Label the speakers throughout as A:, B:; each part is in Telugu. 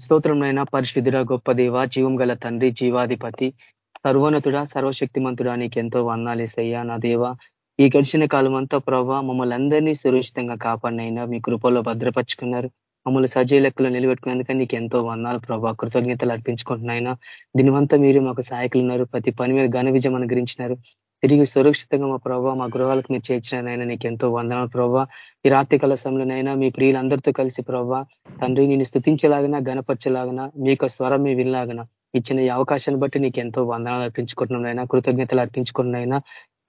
A: స్తోత్రంనైనా పరిశుద్ధుడ గొప్ప దేవ జీవం గల తండ్రి జీవాధిపతి సర్వోన్నతుడ సర్వశక్తిమంతుడా నీకు ఎంతో వందాలేసయ్యా నా దేవ. ఈ గడిచిన కాలం అంతా ప్రభావ మమ్మల్ని అందరినీ సురక్షితంగా కాపాడినైనా మీ కృపల్లో భద్రపరుచుకున్నారు. మమ్మల్ని సజీవ లెక్కలో నిలబెట్టుకునేందుకు నీకు ఎంతో వందాలు ప్రభావ కృతజ్ఞతలు అర్పించుకుంటున్నాయినా దీనివంతా మీరు మాకు సహాయకులు ఉన్నారు ప్రతి పని మీద ఘన విజయం అనుగ్రహించినారు. తిరిగి సురక్షితంగా మా ప్రభావ మా గృహాలకు మీరు చేర్చినైనా నీకు ఎంతో వందనాలు ప్రభావ ఈ రాత్రి సమయంలోనైనా మీ ప్రియులందరితో కలిసి ప్రభావ తండ్రి నేను స్థుతించేలాగినా గణపరచేలాగినా మీకు స్వరం మీ వినలాగినా ఇచ్చిన ఈ అవకాశాన్ని బట్టి నీకు ఎంతో వందనాలు అర్పించుకుంటున్నాయినా కృతజ్ఞతలు అర్పించుకుంటున్నాయినా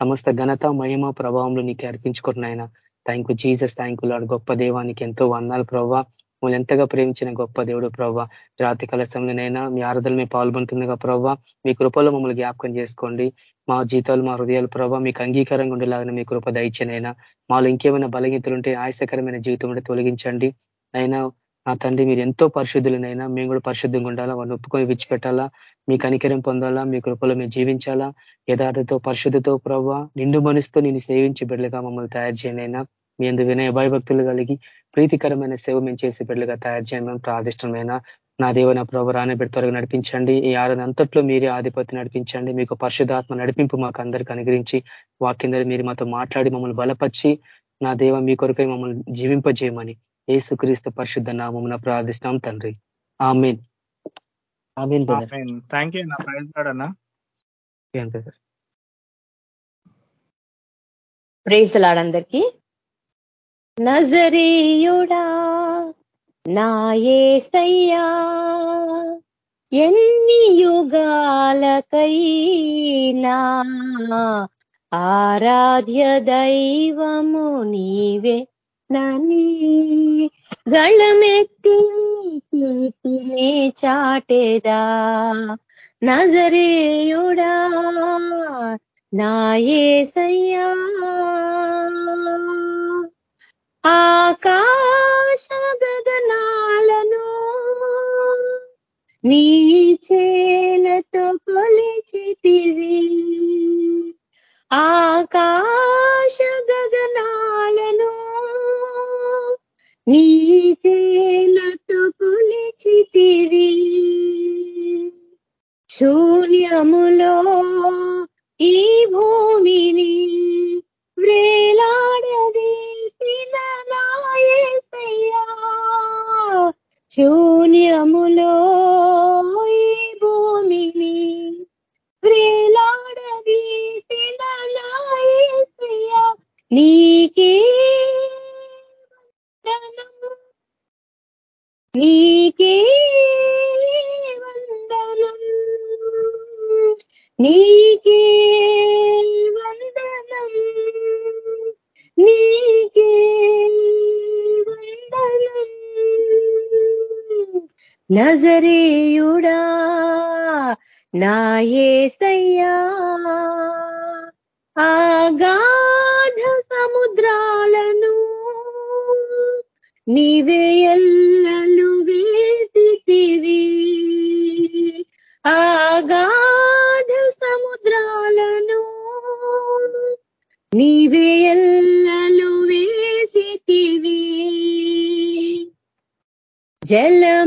A: సమస్త ఘనత మహిమ ప్రభావంలో నీకు అర్పించుకుంటున్నాయినా thank you Jesus thank you lord గొప్ప దేవానికి ఎంతో వందాలు ప్రభావ మమ్మల్ని ఎంతగా ప్రేమించిన గొప్ప దేవుడు ప్రవ్వ. రాత్రి కాల సమయంలోనైనా మీ ఆరాధన మీ పాల్గొంటుందిగా ప్రవ్వ. మీ కృపలో మమ్మల్ని జ్ఞాపకం చేసుకోండి. మా జీతాలు మా హృదయాలు ప్రభావ మీకు అంగీకారంగా ఉండేలాగా మీ కృప దయచేనైనా మాలో ఇంకేమైనా బలగీతలు ఉంటే ఆయాసకరమైన జీవితం ఉంటే తొలగించండి. అయినా నా తండ్రి మీరు ఎంతో పరిశుద్ధులనైనా మేము కూడా పరిశుద్ధంగా ఉండాలా? వాళ్ళు ఒప్పుకొని విడిచిపెట్టాలా? మీ కనికరం పొందాలా? మీ కృపలో మేము జీవించాలా? యథార్థతో పరిశుద్ధతో ప్రభావ నిండు మనసుతో నేను సేవించి బిడ్డలుగా మమ్మల్ని తయారు చేయనైనా. మీ అందు వినయ భయభక్తులు కలిగి ప్రీతికరమైన సేవ మేము చేసే బిడ్డలుగా తయారు చేయమని ప్రాదిష్టమైన నా దేవ నా ప్రభు రానబెడి త్వరగా నడిపించండి. ఈ ఆరుని అంతట్లో మీరే ఆధిపత్యం నడిపించండి. మీకు పరిశుధాత్మ నడిపింపు మాకు అందరికి అనుగ్రహించి వాక్యం మీరు మాతో మాట్లాడి మమ్మల్ని బలపరిచి నా దేవ మీ కొరకై మమ్మల్ని జీవింపజేయమని ఏసుక్రీస్తు పరిశుద్ధ నామమున ప్రార్థిస్తాం తండ్రి. ఆమెన్.
B: థ్యాంక్ యూ
C: ప్రేజ్ లాడందరికీ నజరీయుడా నాయసయ్యా ఎన్ని యుగాలకైనా ఆరాధ్య దైవము నీవే నని. గళమెత్తి కీర్తినే చాటేదా నజరేయుడా నాయసయ్యా ఆకాశ గగనాలను నీ చేలతో కొలిచితివి ఆకాశ గగనాలను నీ చేలతో కొలిచితివి శూన్యములో ఈ భూమిని వ్రేలాడదీసిన నాయసయ్యా శూన్యములో ఈ భూమిని వ్రేలాడదీసిన నాయసయ్యా నీకే నజరేయుడా నాయసయ్యా ఆగాధ సముద్రాలను నీవే ఎల్లలు వేసితివి. ఆగాధ సముద్రాలను నీవే ఎల్లలు వేసితివి. జలములలో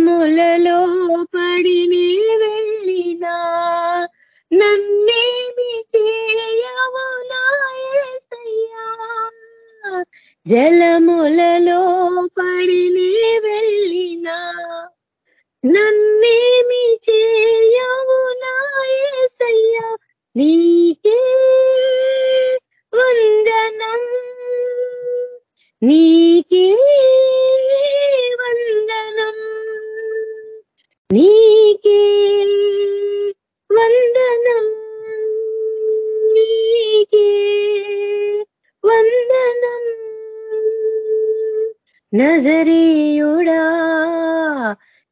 C: నజరీయుడా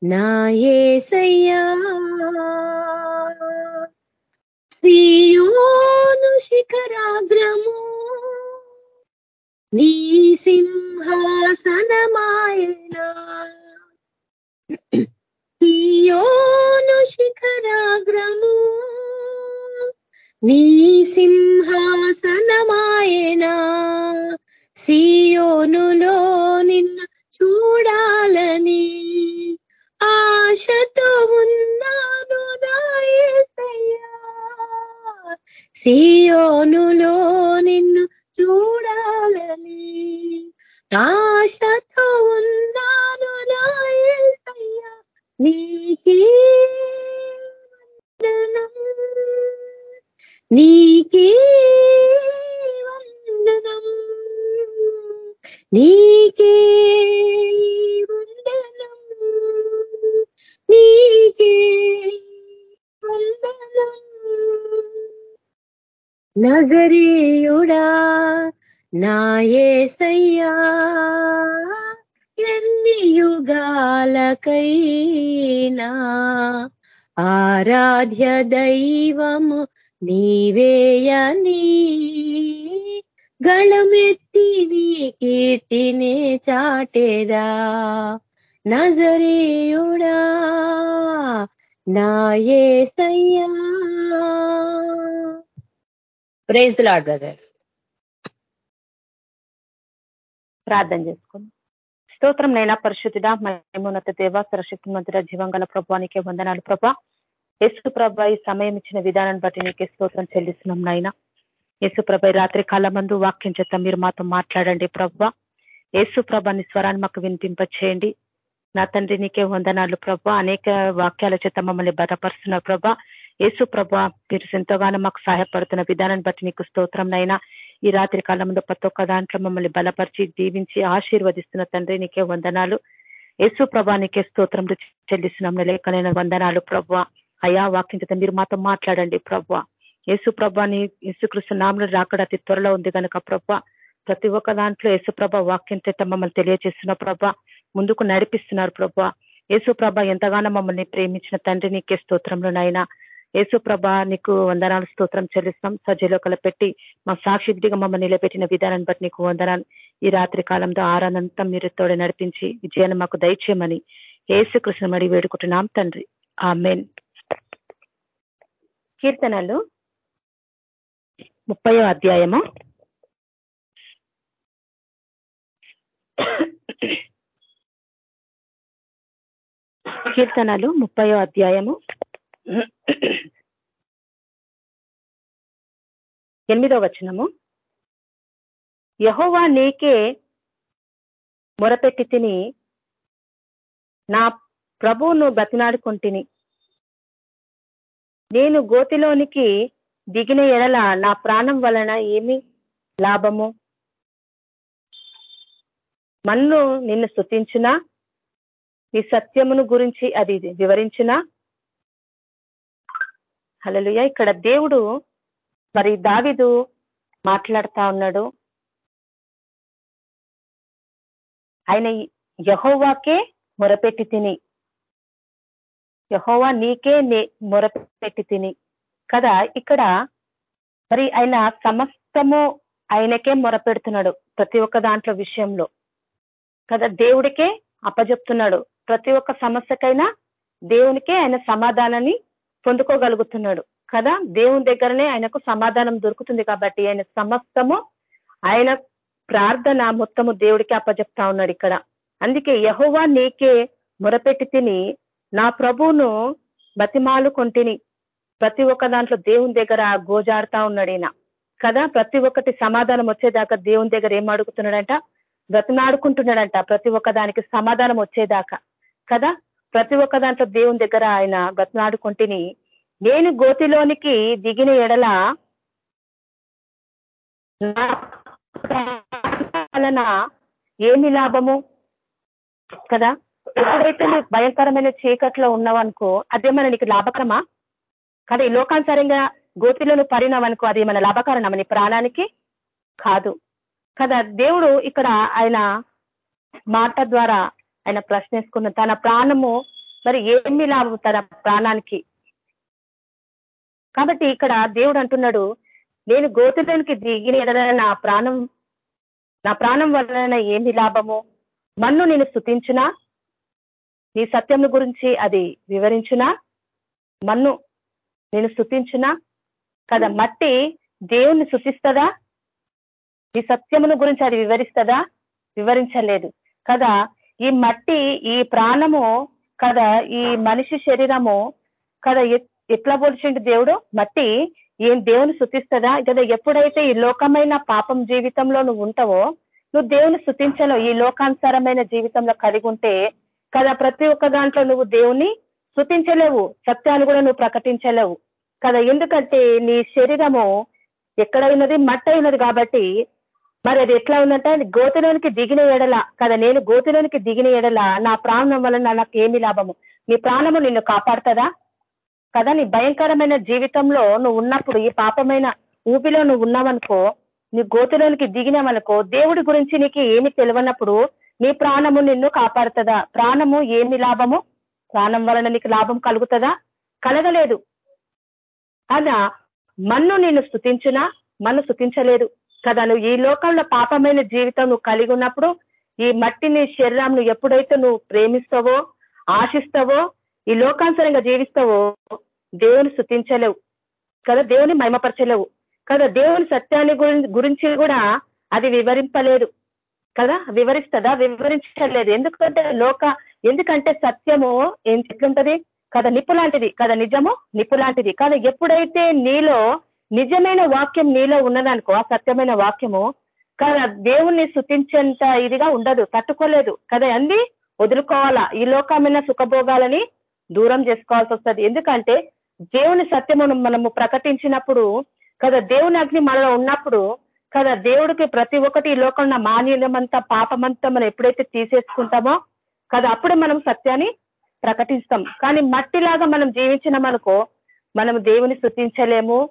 C: నాయసయ్యా సియోను శిఖరాగ్రము నీ సింహాసనమాయనా. సియోను శిఖరాగ్రము నీ సింహ నాయసయ్యా ఎన్ని యుగాలకైనా ఆరాధ్య దైవము నీవేయని గళమెత్తి నీ కీర్తినే చాటేదా. నజరీయుడా నాయసయ్యా ప్రేజ్ లాడ్ బ్రదర్.
B: ప్రార్థన చేసుకుందాం స్తోత్రం నైనా పరిశుద్ధుడ మహిమోన్నత దేవ సరశక్తి మంత్ర జీవంగల ప్రభానికే వందనాలు ప్రభా. యేసు ప్రభ ఈ సమయం ఇచ్చిన విధానాన్ని బట్టి నీకే స్తోత్రం చెల్లిస్తున్నాం నాయన యేసు ప్రభ రాత్రి కాల మందు వాక్యం చేత మీరు మాతో మాట్లాడండి ప్రభ. యేసు ప్రభాని స్వరాన్ని మాకు వినిపింప చేయండి నా తండ్రి నీకే వందనాలు ప్రభ. అనేక వాక్యాల చేత మమ్మల్ని బలపరుస్తున్నారు ప్రభ. యేసు ప్రభ మీరు ఎంతగానో మాకు సహాయపడుతున్న విధానాన్ని బట్టి నీకు స్తోత్రం నైనా. ఈ రాత్రి కాలంలో ప్రతి ఒక్క దాంట్లో మమ్మల్ని బలపరిచి దీవించి ఆశీర్వదిస్తున్న తండ్రి నీకే వందనాలు. యేసు ప్రభా నీకే స్తోత్రం చెల్లిస్తున్నాం. లేఖనైన వందనాలు ప్రభా. అయా వాక్యం చేత మీరు మాతో మాట్లాడండి ప్రభా. యేసు ప్రభాని యేసుకృష్ణ నామలు రాకడ అతి త్వరలో ఉంది కనుక ప్రభా. ప్రతి ఒక్క దాంట్లో యేసుప్రభ వాక్యం చేత మమ్మల్ని తెలియజేస్తున్న ప్రభా. ముందుకు నడిపిస్తున్నారు ప్రభా. యేసుప్రభ ఎంతగానో మమ్మల్ని ప్రేమించిన తండ్రి నీకే స్తోత్రంలోనైనా నాయన యేసు ప్రభ నీకు వందనాలు స్తోత్రం చెల్లిస్తాం సజ్జలోకల పెట్టి మా సాక్షిగా మమ్మల్ని నిలబెట్టిన విధానాన్ని బట్టి నీకు వందనాలు. ఈ రాత్రి కాలంలో ఆరానంతా మీరు తోడ నడిపించి విజయాన్ని మాకు దయచేయమని ఏసు కృష్ణమడి వేడుకుంటున్నాం తండ్రి. ఆ మెయిన్ కీర్తనలు. ముప్పయో అధ్యాయము. కీర్తనలు ముప్పయో అధ్యాయము. ఎనిమిదో వచనము. యహోవా నీకే మొరపెట్టి తిని నా ప్రభువును బతినాడుకుంటుని నేను గోతిలోనికి దిగిన ఎడల నా ప్రాణం వలన ఏమి లాభము? మన్ను నిన్ను స్థుతించునా నీ సత్యమును గురించి అది వివరించిన? హలలుయ ఇక్కడ దేవుడు మరి దావిదు మాట్లాడుతా ఉన్నాడు. ఆయన యహోవాకే మొరపెట్టి తిని. యహోవా నీకే మొరపెట్టి తిని. కదా ఇక్కడ మరి ఆయన సమస్తము ఆయనకే మొరపెడుతున్నాడు ప్రతి ఒక్క దాంట్లో విషయంలో. కదా దేవుడికే అప్పజెప్తున్నాడు. ప్రతి ఒక్క సమస్యకైనా దేవునికే ఆయన సమాధానాన్ని పొందుకోగలుగుతున్నాడు. కదా? దేవుని దగ్గరనే ఆయనకు సమాధానం దొరుకుతుంది కాబట్టి ఆయన సమస్తము ఆయన ప్రార్థన మొత్తము దేవుడికి అప్పజెప్తా ఉన్నాడు ఇక్కడ. అందుకే యహోవా నీకే మొరపెట్టి తిని నా ప్రభువును బతిమాలు కొంటిని. ప్రతి ఒక్క దాంట్లో దేవుని దగ్గర గోజాడుతా ఉన్నాడు ఈయన. కదా? ప్రతి ఒక్కటి సమాధానం వచ్చేదాకా దేవుని దగ్గర ఏం అడుగుతున్నాడంట? బ్రతిమాడుకుంటున్నాడంట. ప్రతి ఒక్క దానికి సమాధానం వచ్చేదాకా. కదా? ప్రతి ఒక్క దాంట్లో దేవుని దగ్గర ఆయన బ్రతిమాడుకుంటుని. నేను గోతిలోనికి దిగిన ఎడల వలన ఏమి లాభము? కదా? ఎప్పుడైతే నువ్వు భయంకరమైన చీకట్లో ఉన్నావనుకో అదేమన్నా నీకు లాభకరమా? కదా ఈ లోకానుసారంగా గోతిలో నువ్వు పరినావనుకో అది మన లాభకరణమా? నీ ప్రాణానికి కాదు. కదా దేవుడు ఇక్కడ ఆయన మాట ద్వారా ఆయన ప్రశ్నేసుకున్న తన ప్రాణము మరి ఏమి లాభం తన ప్రాణానికి? కాబట్టి ఇక్కడ దేవుడు అంటున్నాడు నేను గోతులోనికి దిగిన నా ప్రాణం నా ప్రాణం వలన ఏమి లాభము? మన్ను నేను స్థుతించునా నీ సత్యం గురించి అది వివరించునా? మన్ను నేను స్థుతించునా కదా మట్టి దేవుణ్ణి శుతిస్తుందా ఈ సత్యమును గురించి అది వివరిస్తుందా? వివరించలేదు. కదా ఈ మట్టి ఈ ప్రాణము కదా ఈ మనిషి శరీరము కదా ఎట్లా పోల్చిండు దేవుడు? మట్టి ఏం దేవుని శుతిస్తుందా? కదా ఎప్పుడైతే ఈ లోకమైన పాపం జీవితంలో నువ్వు ఉంటావో నువ్వు దేవుని శుతించను. ఈ లోకానుసారమైన జీవితంలో కలిగి ఉంటే కదా ప్రతి ఒక్క దాంట్లో నువ్వు దేవుని శుతించలేవు. సత్యాన్ని కూడా నువ్వు ప్రకటించలేవు. కదా ఎందుకంటే నీ శరీరము ఎక్కడ ఉన్నది? మట్ట ఉన్నది కాబట్టి. మరి అది ఎట్లా ఉందంటే గోతిలోనికి దిగిన ఎడల. కదా నేను గోతిలోనికి దిగిన ఎడల నా ప్రాణం వలన నాకు ఏమి లాభము? నీ ప్రాణము నిన్ను కాపాడుతుందా? కదా నీ భయంకరమైన జీవితంలో నువ్వు ఉన్నప్పుడు ఈ పాపమైన ఊపిలో నువ్వు ఉన్నావనుకో నీ గోతులోనికి దిగినావనుకో దేవుడి గురించి నీకు ఏమి తెలియనప్పుడు నీ ప్రాణము నిన్ను కాపాడుతుందా? ప్రాణము ఏమి లాభము? ప్రాణం వలన నీకు లాభం కలుగుతుందా? కలగలేదు. కదా మన్ను నిన్ను స్థుతించినా మన్ను స్థుతించలేదు కదా నువ్వు ఈ లోకంలో పాపమైన జీవితం నువ్వు కలిగి ఉన్నప్పుడు ఈ మట్టిని శరీరం నువ్వు ఎప్పుడైతే నువ్వు ప్రేమిస్తావో ఆశిస్తావో ఈ లోకానుసరంగా జీవిస్తావో దేవుని స్థుతించలేవు. కదా దేవుని మహిమపరచలేవు. కదా దేవుని సత్యాన్ని గురించి కూడా అది వివరింపలేదు. కదా వివరిస్తుందా వివరించలేదు ఎందుకంటే లోక ఎందుకంటే సత్యము ఏం ఎట్లుంటది కదా నిప్పు లాంటిది కదా నిజము నిప్పు లాంటిది కదా ఎప్పుడైతే నీలో నిజమైన వాక్యం నీలో ఉన్నదనుకో ఆ సత్యమైన వాక్యము కదా దేవుణ్ణి శుతించేంత ఇదిగా ఉండదు తట్టుకోలేదు. కదా అంది వదులుకోవాలా. ఈ లోకమైన సుఖభోగాలని దూరం చేసుకోవాల్సి వస్తుంది. ఎందుకంటే దేవుని సత్యమును మనము ప్రకటించినప్పుడు కదా దేవుని అగ్ని మనలో ఉన్నప్పుడు కదా దేవుడికి ప్రతి ఒక్కటి ఈ లోకంలో మాన్యమంతా పాపమంతా మనం ఎప్పుడైతే తీసేసుకుంటామో కదా అప్పుడు మనం సత్యాన్ని ప్రకటిస్తాం. కానీ మట్టిలాగా మనం జీవించినామనుకో మనం దేవుని శృతించలేము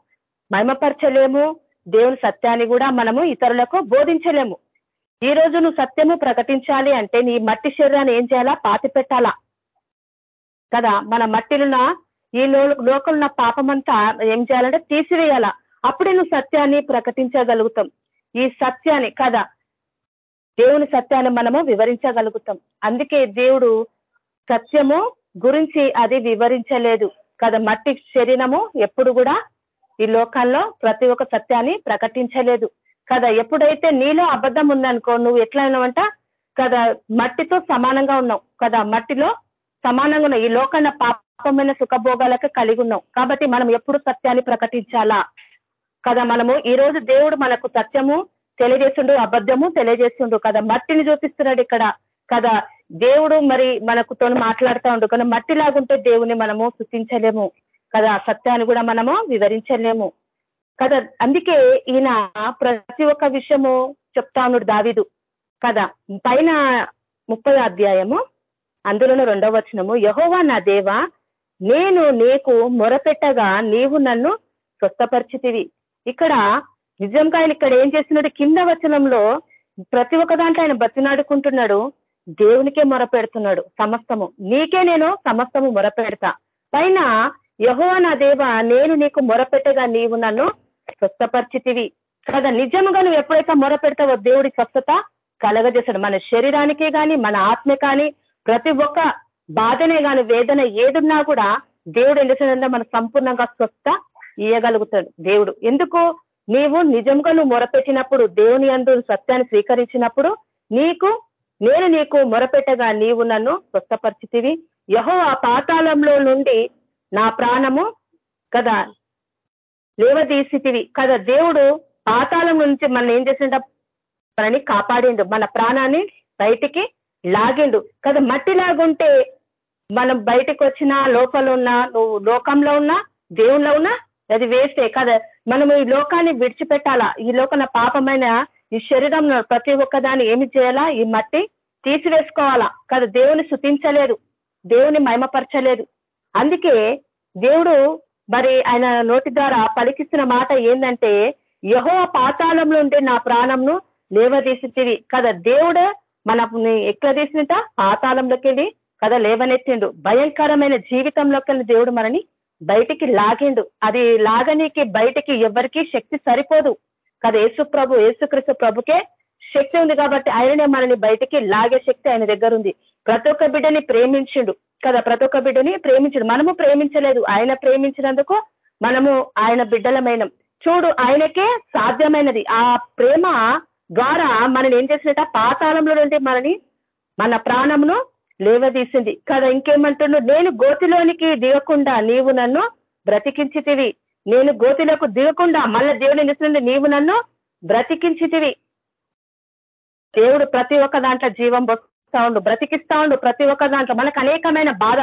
B: మహిమపరచలేము దేవుని సత్యాన్ని కూడా మనము ఇతరులకు బోధించలేము. ఈ రోజు నువ్వు సత్యము ప్రకటించాలి అంటే నీ మట్టి శరీరాన్ని ఏం చేయాలా? పాతి పెట్టాలా కదా? మన మట్టిలున్న ఈ లోకంలో పాపమంతా ఏం చేయాలంటే తీసివేయాల. అప్పుడే నువ్వు సత్యాన్ని ప్రకటించగలుగుతాం. ఈ సత్యాన్ని కదా దేవుని సత్యాన్ని మనము వివరించగలుగుతాం. అందుకే దేవుడు సత్యము గురించి అది వివరించలేదు. కదా? మట్టి శరీరము ఎప్పుడు కూడా ఈ లోకాల్లో ప్రతి ఒక్క సత్యాన్ని ప్రకటించలేదు. కదా? ఎప్పుడైతే నీలో అబద్ధం ఉందనుకో నువ్వు ఎట్లా అయినావంట కదా? మట్టితో సమానంగా ఉన్నావు. కదా? మట్టిలో సమానంగా ఉన్న ఈ లోకన్న పాపమైన సుఖభోగాలకు కలిగి ఉన్నాం. కాబట్టి మనం ఎప్పుడు సత్యాన్ని ప్రకటించాలా? కదా మనము? ఈ రోజు దేవుడు మనకు సత్యము తెలియజేస్తుండు అబద్ధము తెలియజేస్తుండు కదా. మట్టిని చూపిస్తున్నాడు ఇక్కడ కదా. దేవుడు మరి మనకు తోని మాట్లాడుతూ ఉండు. కానీ మట్టి లాగుంటే దేవుని మనము సృష్టించలేము కదా. సత్యాన్ని కూడా మనము వివరించలేము కదా. అందుకే ఈయన ప్రతి ఒక్క విషయము చెప్తా ఉన్నాడు దావిదు కదా. పైన ముప్పై అధ్యాయము అందులోనూ రెండవ వచనము యహోవా నా దేవ నేను నీకు మొరపెట్టగా నీవు నన్ను స్వస్థపరిచితివి. ఇక్కడ నిజంగా ఆయన ఇక్కడ ఏం చేస్తున్నాడు? కింద వచనంలో ప్రతి ఒక్క దాంట్లో ఆయన బతినాడుకుంటున్నాడు దేవునికే మొరపెడుతున్నాడు సమస్తము. నీకే నేను సమస్తము మొరపెడతా. పైన యహో నా దేవ నేను నీకు మొరపెట్టగా నీవు నన్ను స్వస్థపరిచితివి. కదా నిజముగా నువ్వు ఎప్పుడైతే మొరపెడతావో దేవుడి స్వస్థత కలగజేశాడు మన శరీరానికి కానీ మన ఆత్మ కానీ ప్రతి ఒక్క బాధనే కానీ వేదన ఏదున్నా కూడా దేవుడు ఎందుకంటే మన సంపూర్ణంగా స్వస్థ ఇయ్యగలుగుతాడు దేవుడు. ఎందుకు? నీవు నిజంగా నువ్వు మొరపెట్టినప్పుడు దేవుని అందు సత్యాన్ని స్వీకరించినప్పుడు నీకు నేను నీకు మొరపెట్టగా నీవు నన్ను స్వస్థపరిచితివి. యహో ఆ పాతాళంలో నుండి నా ప్రాణము కదా లేవదీసితివి. కదా దేవుడు పాతాళం నుంచి మనం ఏం చేసిండ మనని కాపాడిండు. మన ప్రాణాన్ని బయటికి లాగిండు. కదా మట్టి లాగుంటే మనం బయటకు వచ్చినా లోపల ఉన్నా నువ్వు లోకంలో ఉన్నా దేవుణ్ణి ఉన్నా అది వేస్టే. కదా మనం ఈ లోకాన్ని విడిచిపెట్టాలా? ఈ లోకన పాపమైన ఈ శరీరంలో ప్రతి ఒక్కదాన్ని ఏమి చేయాలా? ఈ మట్టి తీసివేసుకోవాలా? కదా దేవుని శుతించలేదు దేవుని మహిమపరచలేదు. అందుకే దేవుడు మరి ఆయన నోటి ద్వారా పలికిస్తున్న మాట ఏంటంటే యహో పాతాళంలో ఉండే నా ప్రాణంను లేవదీసితివి. కదా దేవుడు మనని ఎక్కడ తీసినట పాతాళంలోకి వెళ్ళి కదా లేవనెత్తిండు. భయంకరమైన జీవితంలోకి దేవుడు మనని బయటికి లాగిండు. అది లాగనీకి బయటికి ఎవరికి శక్తి సరిపోదు. కదా యేసు ప్రభు యేసుక్రీస్తు ప్రభుకే శక్తి ఉంది కాబట్టి ఆయననే మనని బయటికి లాగే శక్తి ఆయన దగ్గర ఉంది ప్రతి ఒక్క బిడ్డని ప్రేమించిండు. కదా ప్రతి ఒక్క బిడ్డని ప్రేమించడు. మనము ప్రేమించలేదు. ఆయన ప్రేమించినందుకు మనము ఆయన బిడ్డలమైన. చూడు ఆయనకే సాధ్యమైనది. ఆ ప్రేమ ద్వారా మనని ఏం చేసినట్ట పాతాళంలో నుండి మనని మన ప్రాణమును లేవదీసింది. కదా ఇంకేమంటున్నాడు? నేను గోతిలోనికి దిగకుండా నీవు నన్ను బ్రతికించితివి. నేను గోతిలోకి దిగకుండా మళ్ళీ దేవుని నిలిచినండి నీవు నన్ను బ్రతికించితివి. దేవుడు ప్రతి ఒక్క దాంట్లో జీవం వస్తా ఉండు బ్రతికిస్తా ఉండు ప్రతి ఒక్క దాంట్లో. మనకు అనేకమైన బాధ.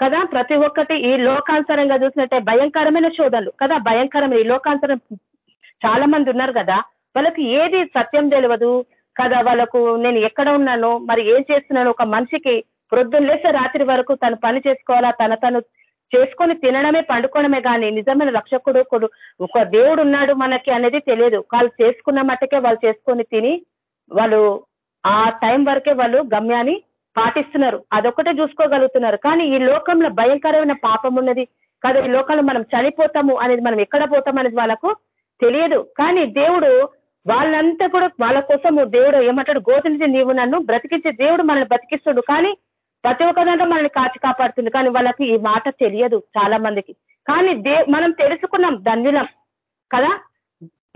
B: కదా ప్రతి ఒక్కటి ఈ లోకాంతరంగా చూసినట్టే భయంకరమైన శోధనలు. కదా భయంకరమైన ఈ లోకాంతరం చాలా మంది ఉన్నారు కదా. వాళ్ళకి ఏది సత్యం తెలియదు. కదా వాళ్ళకు నేను ఎక్కడ ఉన్నానో మరి ఏం చేస్తున్నాను ఒక మనిషికి ప్రొద్దున లేసే రాత్రి వరకు తను పని చేసుకోవాలా తన తను చేసుకొని తినడమే పండుకోవడమే కానీ నిజమైన రక్షకుడు కొడు ఒక దేవుడు ఉన్నాడు మనకి అనేది తెలియదు. వాళ్ళు చేసుకున్న మట్టుకే వాళ్ళు చేసుకొని తిని వాళ్ళు ఆ టైం వరకే వాళ్ళు గమ్యాన్ని పాటిస్తున్నారు. అదొక్కటే చూసుకోగలుగుతున్నారు. కానీ ఈ లోకంలో భయంకరమైన పాపం ఉన్నది. కదా ఈ లోకంలో మనం చనిపోతాము అనేది మనం ఎక్కడ పోతాం అనేది వాళ్ళకు తెలియదు. కానీ దేవుడు వాళ్ళంతా కూడా వాళ్ళ కోసము దేవుడు ఏమంటాడు? గోతించి నీవు నన్ను బ్రతికించే దేవుడు మనల్ని బ్రతికిస్తుడు కానీ ప్రతి ఒక్క దాంట్లో మనల్ని కాచి కాపాడుతుంది. కానీ వాళ్ళకి ఈ మాట తెలియదు చాలా మందికి. కానీ దే మనం తెలుసుకున్నాం ధన్యులం కదా?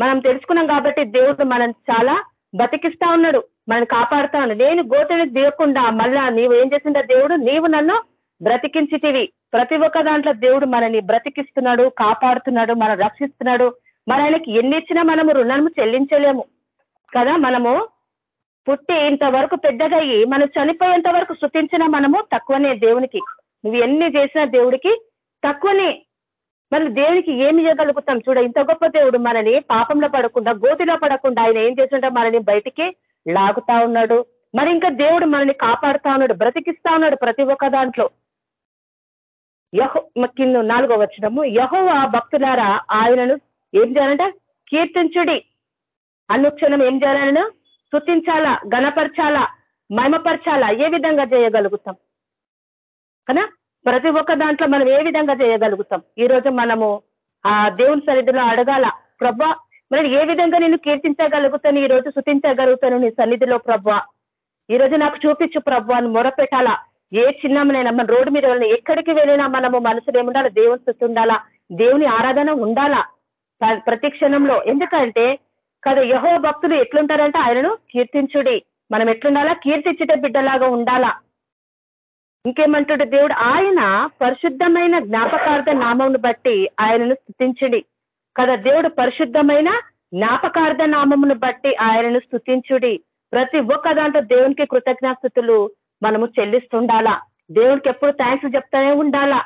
B: మనం తెలుసుకున్నాం కాబట్టి దేవుడు మనం చాలా బతికిస్తా ఉన్నాడు. మనం కాపాడుతా ఉన్నాడు. నేను గోతుని దిగకుండా మళ్ళా నీవు ఏం చేసిందా దేవుడు? నీవు నన్ను బ్రతికించితివి. ప్రతి ఒక్క దాంట్లో దేవుడు మనని బ్రతికిస్తున్నాడు కాపాడుతున్నాడు మనం రక్షిస్తున్నాడు. మరి ఆయనకి ఎన్ని ఇచ్చినా మనము రుణము చెల్లించలేము. కదా మనము? పుట్టి ఇంతవరకు పెద్దగయ్యి మనం చనిపోయేంత వరకు శృతించినా మనము తక్కువనే దేవునికి. నువ్వు ఎన్ని చేసినా దేవుడికి తక్కువనే. మరి దేవునికి ఏమి చేయగలుగుతాం? చూడ ఇంత గొప్ప దేవుడు మనని పాపంలో పడకుండా గోతిలో పడకుండా ఆయన ఏం చేస్తుంటే మనని బయటికి లాగుతా ఉన్నాడు. మరి ఇంకా దేవుడు మనని కాపాడుతా ఉన్నాడు బ్రతికిస్తా ఉన్నాడు ప్రతి ఒక్క దాంట్లో. యహో కింద నాలుగో వచ్చినము యహో ఆ భక్తులారా ఆయనను ఏం చేయాలంట? కీర్తించుడి. అనుక్షణం ఏం చేయాలన్న? స్థుతించాలా గణపరచాలా మహిమపరచాలా? ఏ విధంగా చేయగలుగుతాం? కదా? ప్రతి ఒక్క దాంట్లో మనం ఏ విధంగా చేయగలుగుతాం? ఈ రోజు మనము ఆ దేవుని సన్నిధిలో అడగాల ప్రభా మరి ఏ విధంగా నేను కీర్తించగలుగుతాను? ఈ రోజు శృతించగలుగుతాను నీ సన్నిధిలో ప్రభా. ఈ రోజు నాకు చూపించు ప్రభు అని మొరపెట్టాలా? ఏ చిన్నమైనా మన రోడ్డు మీద ఎక్కడికి వెళ్ళినా మనము మనసులో ఏముండాలా? దేవుని స్థుతి ఉండాలా? దేవుని ఆరాధన ఉండాలా? ప్రతి క్షణంలో. ఎందుకంటే కదా యహో భక్తులు ఎట్లుంటారంటే ఆయనను కీర్తించుడి. మనం ఎట్లుండాలా? కీర్తించుట బిడ్డలాగా ఉండాలా? ఇంకేమంటాడు దేవుడు? ఆయన పరిశుద్ధమైన జ్ఞాపకార్థ నామంను బట్టి ఆయనను స్థుతించుడి. కదా దేవుడు పరిశుద్ధమైన జ్ఞాపకార్థ నామమును బట్టి ఆయనను స్థుతించుడి. ప్రతి ఒక్క దాంట్లో దేవునికి కృతజ్ఞాస్థుతులు మనము చెల్లిస్తుండాలా? దేవునికి ఎప్పుడు థ్యాంక్స్ చెప్తానే ఉండాలా?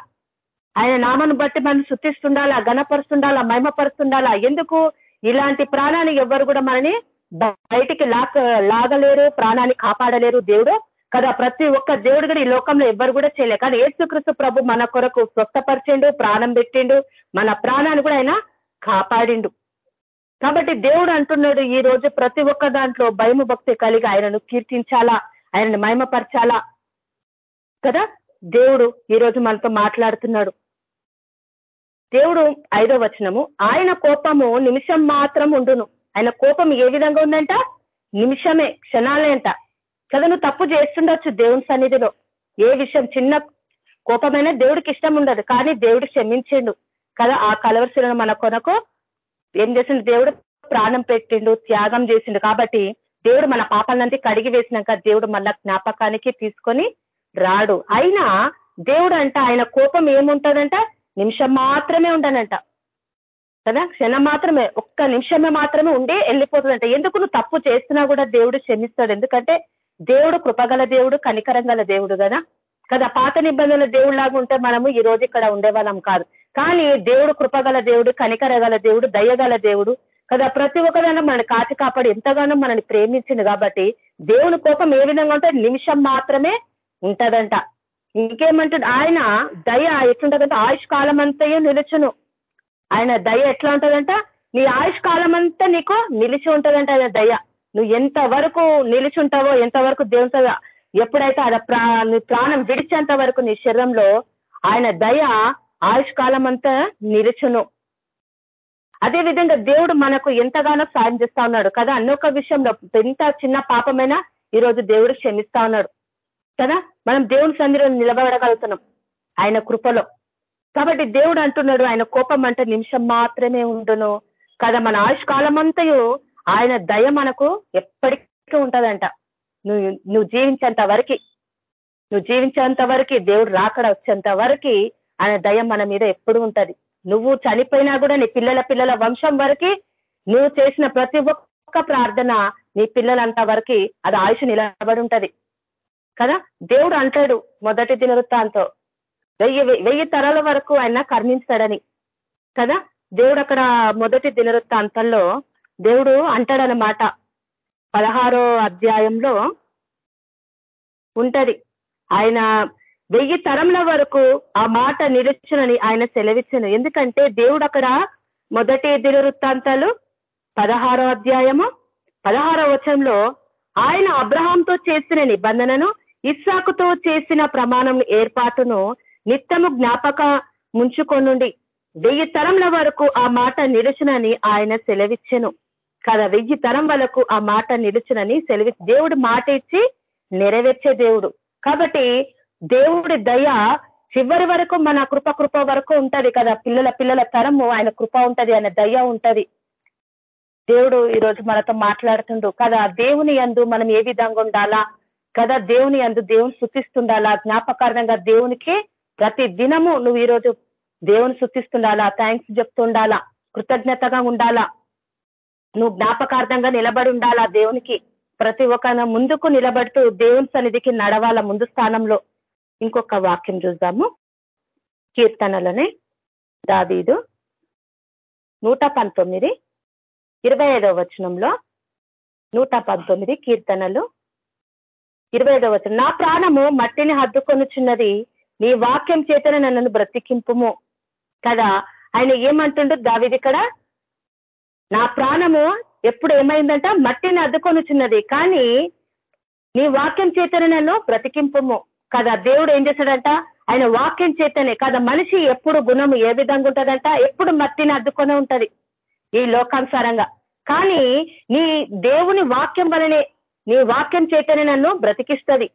B: ఆయన నామను బట్టి మనం శుద్ధిస్తుండాలా ఘనపరుస్తుండాలా మహిమపరుస్తుండాలా? ఎందుకు? ఇలాంటి ప్రాణాన్ని ఎవ్వరు కూడా మనని బయటికి లాక లాగలేరు ప్రాణాన్ని కాపాడలేరు దేవుడు. కదా ప్రతి ఒక్క దేవుడు కూడా ఈ లోకంలో ఎవ్వరు కూడా చేయలే. కానీ ఏసుక్రీస్తు ప్రభు మన కొరకు స్వస్థపరిచిండు ప్రాణం పెట్టిండు మన ప్రాణాన్ని కూడా ఆయన కాపాడిండు. కాబట్టి దేవుడు అంటున్నాడు ఈ రోజు ప్రతి ఒక్క దాంట్లో భయము భక్తి కలిగి ఆయనను కీర్తించాలా ఆయనను మహిమపరచాలా? కదా దేవుడు ఈ రోజు మనతో మాట్లాడుతున్నాడు. దేవుడు ఐదో వచనము ఆయన కోపము నిమిషం మాత్రం ఉండును. ఆయన కోపం ఏ విధంగా ఉందంట? నిమిషమే క్షణాలే అంట. కదా నువ్వు తప్పు చేస్తుండొచ్చు దేవుని సన్నిధిలో. ఏ విషయం చిన్న కోపమైనా దేవుడికి ఇష్టం ఉండదు కానీ దేవుడు క్షమించిండు. కదా ఆ కలవరిశిలను మన కొనకు ఏం చేసిండు? దేవుడు ప్రాణం పెట్టిండు త్యాగం చేసిండు. కాబట్టి దేవుడు మన పాపాలంతా కడిగి వేసినాక దేవుడు మళ్ళా జ్ఞాపకానికి తీసుకొని రాడు. అయినా దేవుడు అంట ఆయన కోపం ఏముంటదంట? నిమిషం మాత్రమే ఉండనంట. కదా? క్షణం మాత్రమే. ఒక్క నిమిషమే మాత్రమే ఉండి వెళ్ళిపోతుందంట. ఎందుకు నువ్వు తప్పు చేస్తున్నా కూడా దేవుడు క్షమిస్తాడు. ఎందుకంటే దేవుడు కృపగల దేవుడు కనికరం దేవుడు కదా? కదా? పాత నిబంధనల దేవుడిలాగా ఉంటే మనము ఈ రోజు ఇక్కడ ఉండేవాళ్ళం కాదు. కానీ దేవుడు కృపగల దేవుడు కనికరగల దేవుడు దయగల దేవుడు కదా? ప్రతి ఒక్కదాన్ని మనని కాచి కాపాడి ఎంతగానో మనని ప్రేమించింది కాబట్టి దేవుని కోపం ఏ విధంగా ఉంటే నిమిషం మాత్రమే ఉంటదంట. ఇంకేమంటాడు? ఆయన దయ ఎట్లుంటదంటే ఆయుష్ కాలం అంతయే నిలుచును. ఆయన దయ ఎట్లా ఉంటుందంట? నీ ఆయుష్ కాలం అంతా నీకు నిలిచి ఉంటుందంట ఆయన దయ. నువ్వు ఎంత వరకు నిలిచి ఉంటావో ఎంతవరకు దేవునితో ఎప్పుడైతే అది నీ ప్రాణం విడిచేంత వరకు నీ శరీరంలో ఆయన దయ ఆయుష్ కాలం అంతా నిలుచును. అదే విధంగా దేవుడు మనకు ఎంతగానో సాయం చేస్తా ఉన్నాడు కదా? అన్నొక విషయంలో ఎంత చిన్న పాపమైనా ఈరోజు దేవుడు క్షమిస్తా ఉన్నాడు. కదా? మనం దేవుని సన్నిధిలో నిలబడగలుగుతున్నాం ఆయన కృపలో. కాబట్టి దేవుడు అంటున్నాడు ఆయన కోపం అంటే నిమిషం మాత్రమే ఉండును. కదా మన ఆయుష్కాలమంతయు ఆయన దయ మనకు ఎప్పటికీ ఉంటదంట. నువ్వు నువ్వు జీవించేంత వరకు నువ్వు జీవించేంత వరకు దేవుడు రాకడ వచ్చేంత వరకు ఆయన దయ మన మీద ఎప్పుడు ఉంటది. నువ్వు చనిపోయినా కూడా నీ పిల్లల పిల్లల వంశం వరకు నువ్వు చేసిన ప్రతి ఒక్క ప్రార్థన నీ పిల్లలంత వరకు అది ఆయుష్ నిలబడి ఉంటది. కదా? దేవుడు అంటాడు మొదటి దినవృత్తాంతో. వెయ్యి వెయ్యి తరాల వరకు ఆయన కర్మించాడని. కదా? దేవుడు అక్కడ మొదటి దినవృత్తాంతంలో దేవుడు అంటాడనమాట పదహారో అధ్యాయంలో ఉంటది. ఆయన వెయ్యి తరంల వరకు ఆ మాట నిలుచునని ఆయన సెలవిచ్చను. ఎందుకంటే దేవుడు అక్కడ మొదటి దినవృత్తాంతాలు పదహారో అధ్యాయము పదహారో వచనంలో ఆయన అబ్రహాంతో చేసిన నిబంధనను ఇస్సాకుతో చేసిన ప్రమాణం ఏర్పాటును నిత్యము జ్ఞాపక ముంచుకొనుండి వెయ్యి తరంల వరకు ఆ మాట నిలుచునని ఆయన సెలవిచ్చెను. కదా వెయ్యి తరం వరకు ఆ మాట నిలుచునని సెలవి దేవుడు మాట ఇచ్చి నెరవేర్చే దేవుడు. కాబట్టి దేవుడి దయ చివరి వరకు మన కృప కృప వరకు ఉంటది కదా. పిల్లల పిల్లల తరము ఆయన కృప ఉంటది ఆయన దయ ఉంటది. దేవుడు ఈరోజు మనతో మాట్లాడుతుండు. కదా దేవుని అందు మనం ఏ విధంగా ఉండాలా? కదా దేవుని అందు దేవుని శుతిస్తుండాలా జ్ఞాపకార్థంగా దేవునికి ప్రతి దినము నువ్వు ఈరోజు దేవుని శుతిస్తుండాలా థ్యాంక్స్ చెప్తుండాలా? కృతజ్ఞతగా ఉండాలా? నువ్వు జ్ఞాపకార్థంగా నిలబడి ఉండాలా దేవునికి? ప్రతి ఒక్క ముందుకు నిలబడుతూ దేవుని సన్నిధికి నడవాల ముందు స్థానంలో? ఇంకొక వాక్యం చూద్దాము. కీర్తనలోనే దావీదు నూట పంతొమ్మిది ఇరవై ఐదవ వచనంలో నూట పంతొమ్మిది కీర్తనలు. ఇరవై ఐదవ నా ప్రాణము మట్టిని హద్దుకొనుచున్నది నీ వాక్యం చేతనే నన్ను బ్రతికింపుము. కదా? ఆయన ఏమంటుండు? దావిది ఇక్కడ నా ప్రాణము ఎప్పుడు ఏమైందంట? మట్టిని అద్దుకొనుచున్నది కానీ నీ వాక్యం చేతనే నన్ను బ్రతికింపుము. కదా? దేవుడు ఏం చేశాడంట ఆయన వాక్యం చేతనే కదా? మనిషి ఎప్పుడు గుణము ఏ విధంగా ఉంటదంట? ఎప్పుడు మట్టిని అద్దుకొని ఉంటది ఈ లోకానుసారంగా. కానీ నీ దేవుని వాక్యం వలనే నీ వాక్యం చేతనే నన్ను బ్రతికిస్తుంది.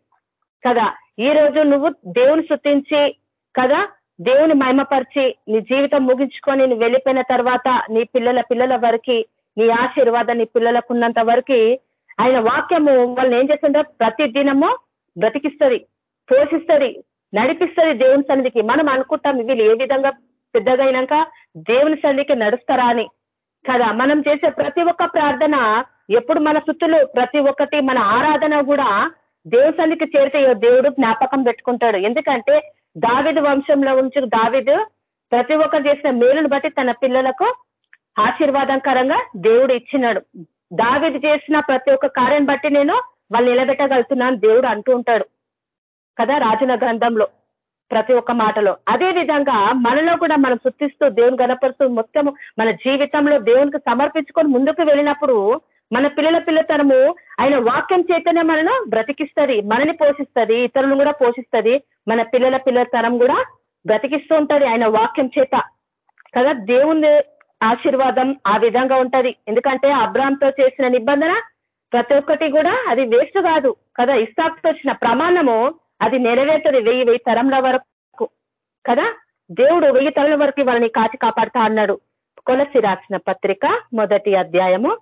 B: కదా? ఈ రోజు నువ్వు దేవుని శృతించి కదా? దేవుని మహిమపరిచి నీ జీవితం ముగించుకొని నువ్వు వెళ్ళిపోయిన తర్వాత నీ పిల్లల పిల్లల వరకు నీ ఆశీర్వాదం నీ పిల్లలకు ఉన్నంత వరకు ఆయన వాక్యము వాళ్ళని ఏం చేస్తుంటే ప్రతి దినము బ్రతికిస్తుంది పోషిస్తుంది నడిపిస్తుంది దేవుని సన్నిధికి. మనం అనుకుంటాం వీళ్ళు ఏ విధంగా పెద్దగా దేవుని సన్నిధికి నడుస్తారా అని. కదా? మనం చేసే ప్రతి ఒక్క ప్రార్థన ఎప్పుడు మన సుత్తులు ప్రతి ఒక్కటి మన ఆరాధన కూడా దేవుని చేరితే దేవుడు జ్ఞాపకం పెట్టుకుంటాడు. ఎందుకంటే దావిదు వంశంలో ఉంచు దావిదు ప్రతి ఒక్కరు చేసిన మేలును బట్టి తన పిల్లలకు ఆశీర్వాదకరంగా దేవుడు ఇచ్చినాడు. దావిది చేసిన ప్రతి ఒక్క కార్యం బట్టి నేను వాళ్ళు నిలబెట్టగలుగుతున్నాను దేవుడు అంటూ ఉంటాడు. కదా? రాజుల గ్రంథంలో. ప్రతి ఒక్క మాటలో. అదే విధంగా మనలో కూడా మనం శుద్ధిస్తూ దేవుని గనపరుస్తూ మొత్తం మన జీవితంలో దేవునికి సమర్పించుకొని ముందుకు వెళ్ళినప్పుడు మన పిల్లల పిల్లతనము ఆయన వాక్యం చేతనే మనను బ్రతికిస్తుంది మనని పోషిస్తుంది ఇతరులను కూడా పోషిస్తుంది మన పిల్లల పిల్లతనం కూడా బ్రతికిస్తూ ఉంటది ఆయన వాక్యం చేత. కదా దేవుని ఆశీర్వాదం ఆ విధంగా ఉంటది. ఎందుకంటే అబ్రామ్తో చేసిన నిబంధన ప్రతి ఒక్కటి కూడా అది వేస్ట్ కాదు. కదా ఇస్తాక్తో వచ్చిన ప్రమాణము అది నెరవేరుతుంది. వెయ్యి వెయ్యి తరంల వరకు కదా? దేవుడు వెయ్యి తరల వరకు వాళ్ళని కాచి కాపాడుతా అన్నాడు. కొలసి రాసిన పత్రిక మొదటి అధ్యాయము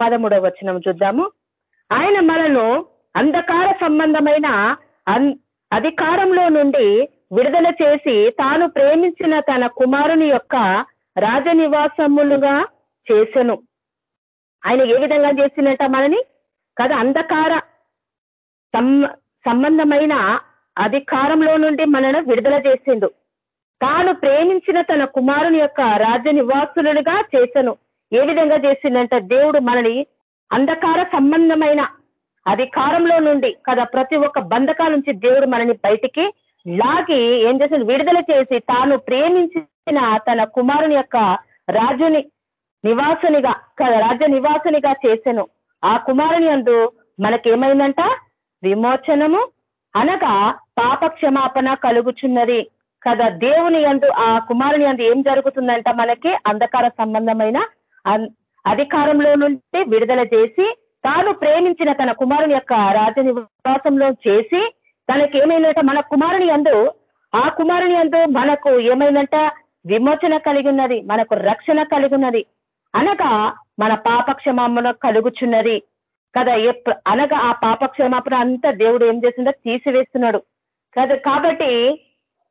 B: పదమూడవ వచనం చూద్దాము. ఆయన మనను అంధకార సంబంధమైన అధికారంలో నుండి విడుదల చేసి తాను ప్రేమించిన తన కుమారుని యొక్క రాజనివాసములుగా చేసెను. ఆయన ఏ విధంగా చేసినట మనని? కదా అంధకార సంబంధమైన అధికారంలో నుండి మనను విడుదల చేసిండు. తాను ప్రేమించిన తన కుమారుని యొక్క రాజ్య నివాసులుగా చేసను. ఏ విధంగా చేసిందంటే దేవుడు మనని అంధకార సంబంధమైన అధికారంలో నుండి కదా ప్రతి ఒక్క బంధకాల నుంచి దేవుడు మనని బయటికి లాగి ఏం చేసింది విడుదల చేసి తాను ప్రేమించిన తన కుమారుని యొక్క రాజుని నివాసునిగా రాజ్య నివాసునిగా చేసెను. ఆ కుమారుని అందు మనకేమైందంట? విమోచనము అనగా పాప క్షమాపణ కలుగుచున్నది. కదా దేవుని అందు ఆ కుమారుని అందు ఏం జరుగుతుందంట మనకి? అంధకార సంబంధమైన అధికారంలో నుండి విడుదల చేసి తాను ప్రేమించిన తన కుమారుని యొక్క రాజనివాసంలో చేసి తనకి ఏమైందంట మన కుమారుని అందు ఆ కుమారుని అందు మనకు ఏమైందంట? విమోచన కలిగి మనకు రక్షణ కలిగి అనగా మన పాప క్షమాపణ కలుగుచున్నది. కదా అనగా ఆ పాప క్షమాపణ అంతా దేవుడు ఏం చేసిందో తీసివేస్తున్నాడు. కదా కాబట్టి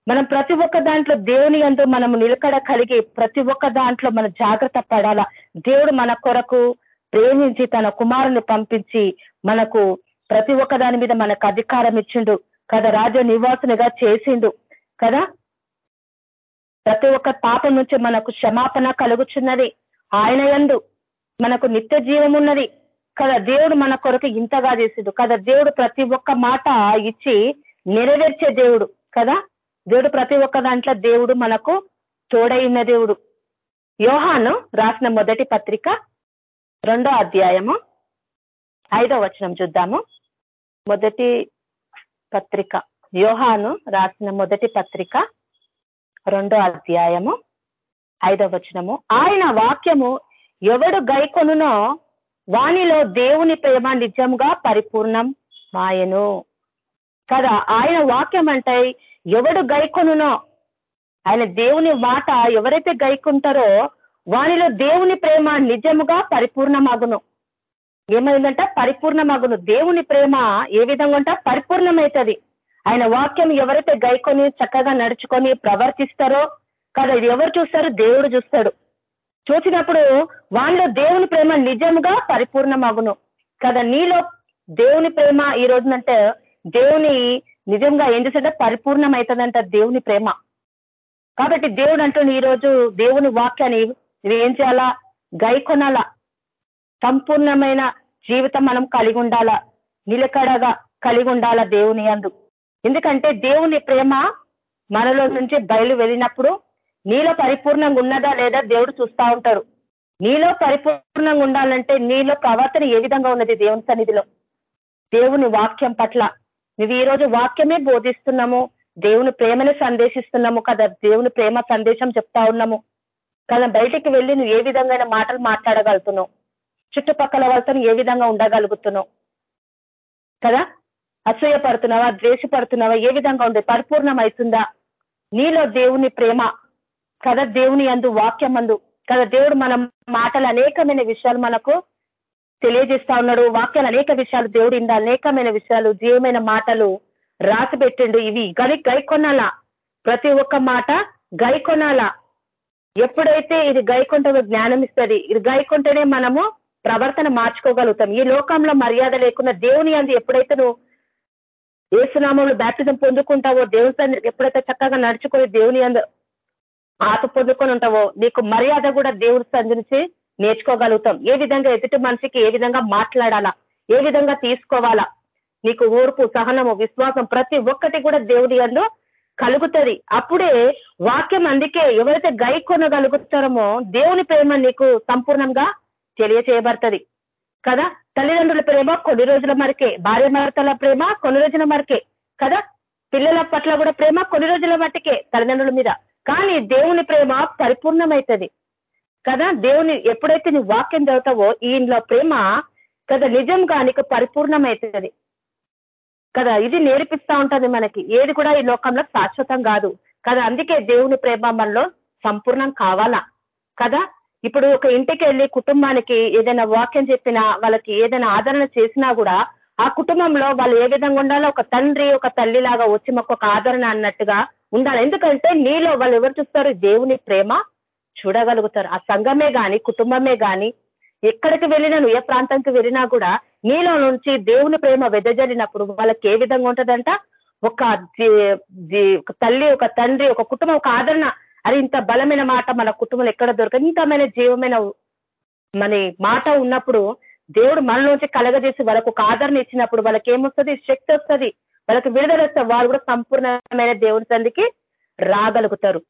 B: మనం ప్రతి ఒక్క దాంట్లో దేవుని అందు మనం నిలకడ కలిగి ప్రతి ఒక్క దాంట్లో మనం జాగ్రత్త పడాలా. దేవుడు మన కొరకు ప్రేమించి తన కుమారుని పంపించి మనకు ప్రతి ఒక్క దాని మీద మనకు అధికారం ఇచ్చిండు. కదా రాజ నివాసునిగా చేసిండు. కదా ప్రతి ఒక్క పాపం నుంచి మనకు క్షమాపణ కలుగుచున్నది. ఆయన యందు మనకు నిత్య జీవం ఉన్నది. కదా దేవుడు మన కొరకు ఇంతగా చేసిండు కదా దేవుడు ప్రతి ఒక్క మాట ఇచ్చి నెరవేర్చే దేవుడు కదా? దేవుడు ప్రతి ఒక్క దాంట్లో దేవుడు మనకు తోడైన దేవుడు. యోహాను రాసిన మొదటి పత్రిక రెండో అధ్యాయము ఐదో వచనం చూద్దాము. మొదటి పత్రిక. యోహాను రాసిన మొదటి పత్రిక రెండో అధ్యాయము ఐదో వచనము. ఆయన వాక్యము ఎవడు గైకొనునో వానిలో దేవుని ప్రేమ నిజంగా పరిపూర్ణం మాయను. కదా ఆయన వాక్యం అంటే ఎవడు గైకొనునో ఆయన దేవుని మాట ఎవరైతే గైకుంటారో వానిలో దేవుని ప్రేమ నిజముగా పరిపూర్ణమగును. ఏమైందంట? పరిపూర్ణమగును. దేవుని ప్రేమ ఏ విధంగా అంట పరిపూర్ణమవుతుంది ఆయన వాక్యం ఎవరైతే గైకొని చక్కగా నడుచుకొని ప్రవర్తిస్తారో కదా ఇది ఎవరు చూస్తారు? దేవుడు చూస్తాడు. చూసినప్పుడు వాళ్ళు దేవుని ప్రేమ నిజముగా పరిపూర్ణమగును. కదా నీలో దేవుని ప్రేమ ఈ రోజునంటే దేవుని నిజంగా ఏం చేస్తుంటే పరిపూర్ణమవుతుందంట దేవుని ప్రేమ. కాబట్టి దేవుడు అంటుంది ఈరోజు రోజు దేవుని వాక్యాన్ని ఏం చేయాలా? గైకొనాలా. సంపూర్ణమైన జీవితం మనం కలిగి ఉండాలా? నిలకడగా కలిగి ఉండాలా దేవుని అందు. ఎందుకంటే దేవుని ప్రేమ మనలో నుంచి బయలు వెళ్ళినప్పుడు నీలో పరిపూర్ణంగా ఉన్నదా లేదా దేవుడు చూస్తా ఉంటారు నీలో పరిపూర్ణంగా ఉండాలంటే నీలో ప్రవర్తన ఏ విధంగా ఉన్నది దేవుని సన్నిధిలో? దేవుని వాక్యం పట్ల. నువ్వు ఈ రోజు వాక్యమే బోధిస్తున్నాము. దేవుని ప్రేమని సందేశిస్తున్నాము కదా. దేవుని ప్రేమ సందేశం చెప్తా ఉన్నాము. కదా బయటికి వెళ్ళి నువ్వు ఏ విధంగా మాటలు మాట్లాడగలుగుతున్నావు. చుట్టుపక్కల వాళ్ళతో ఏ విధంగా ఉండగలుగుతున్నావు? కదా? అసూయపడుతున్నావా? ద్వేషపడుతున్నావా? ఏ విధంగా ఉంది? పరిపూర్ణమవుతుందా నీలో దేవుని ప్రేమ కదా దేవుని అందు వాక్యం అందు. కదా దేవుడు మన మాటలు అనేకమైన విషయాలు మనకు తెలియజేస్తా ఉన్నాడు. వాక్యాలు అనేక విషయాలు దేవుడు ఇంద అనేకమైన విషయాలు జీవమైన మాటలు రాసి పెట్టిండు ఇవి. గని గైకొనాలా. ప్రతి ఒక్క మాట గైకొనాలా. ఎప్పుడైతే ఇది గైకొంటదో జ్ఞానం ఇస్తుంది ఇది గైకొంటేనే మనము ప్రవర్తన మార్చుకోగలుగుతాం. ఈ లోకంలో మర్యాద లేకుండా దేవుని అంది ఎప్పుడైతే నువ్వు ఏసునామంలో బ్యాప్తిజం పొందుకుంటావో దేవుని ఎప్పుడైతే చక్కగా నడుచుకొని దేవుని అందు పాత పొందుకొని ఉంటావో నీకు మర్యాద కూడా దేవుడి సంధి నుంచి నేర్చుకోగలుగుతాం. ఏ విధంగా ఎదుటి మనిషికి ఏ విధంగా మాట్లాడాలా ఏ విధంగా తీసుకోవాలా నీకు ఓర్పు సహనము విశ్వాసం ప్రతి ఒక్కటి కూడా దేవుడి అందు కలుగుతుంది. అప్పుడే వాక్యం అందుకే ఎవరైతే గై కొనగలుగుతారమో దేవుని ప్రేమ నీకు సంపూర్ణంగా తెలియచేయబడుతుంది. కదా? తల్లిదండ్రుల ప్రేమ కొన్ని రోజుల మరికే. భార్య భర్తల ప్రేమ కొన్ని రోజుల మరికే. కదా? పిల్లల పట్ల కూడా ప్రేమ కొన్ని రోజుల మట్టికే తల్లిదండ్రుల మీద. కానీ దేవుని ప్రేమ పరిపూర్ణమవుతుంది కదా? దేవుని ఎప్పుడైతే నువ్వు వాక్యం చదువుతావో ఈయనలో ప్రేమ కదా? నిజంగా నీకు పరిపూర్ణమవుతుంది కదా? ఇది నేర్పిస్తా ఉంటది మనకి. ఏది కూడా ఈ లోకంలో శాశ్వతం కాదు. కదా? అందుకే దేవుని ప్రేమ మనలో సంపూర్ణం కావాలా? కదా? ఇప్పుడు ఒక ఇంటికి వెళ్ళి కుటుంబానికి ఏదైనా వాక్యం చెప్పినా వాళ్ళకి ఏదైనా ఆదరణ చేసినా కూడా ఆ కుటుంబంలో వాళ్ళు ఏ విధంగా ఉండాలో ఒక తండ్రి ఒక తల్లి లాగా వచ్చి మాకు ఒక ఆదరణ అన్నట్టుగా ఉండాలి. ఎందుకంటే నీలో వాళ్ళు ఎవరు చూస్తారు? దేవుని ప్రేమ చూడగలుగుతారు. ఆ సంఘమే గాని కుటుంబమే గాని ఎక్కడికి వెళ్ళినా నువ్వు ఏ ప్రాంతానికి వెళ్ళినా కూడా నీలో నుంచి దేవుని ప్రేమ వెదజల్లినప్పుడు వాళ్ళకి ఏ విధంగా ఉంటదంట? ఒక తల్లి ఒక తండ్రి ఒక కుటుంబం ఒక ఆదరణ. అది ఇంత బలమైన మాట మన కుటుంబంలో ఎక్కడ దొరకదు? ఇంతమైన జీవమైన మన మాట ఉన్నప్పుడు దేవుడు మనలోంచి కలగజేసి వాళ్ళకు ఒక ఆదరణ ఇచ్చినప్పుడు వాళ్ళకి ఏమొస్తుంది? శక్తి వస్తుంది. వాళ్ళకి విడుదల వస్తే వాళ్ళు కూడా సంపూర్ణమైన దేవుని సందికి రాగలుగుతారు.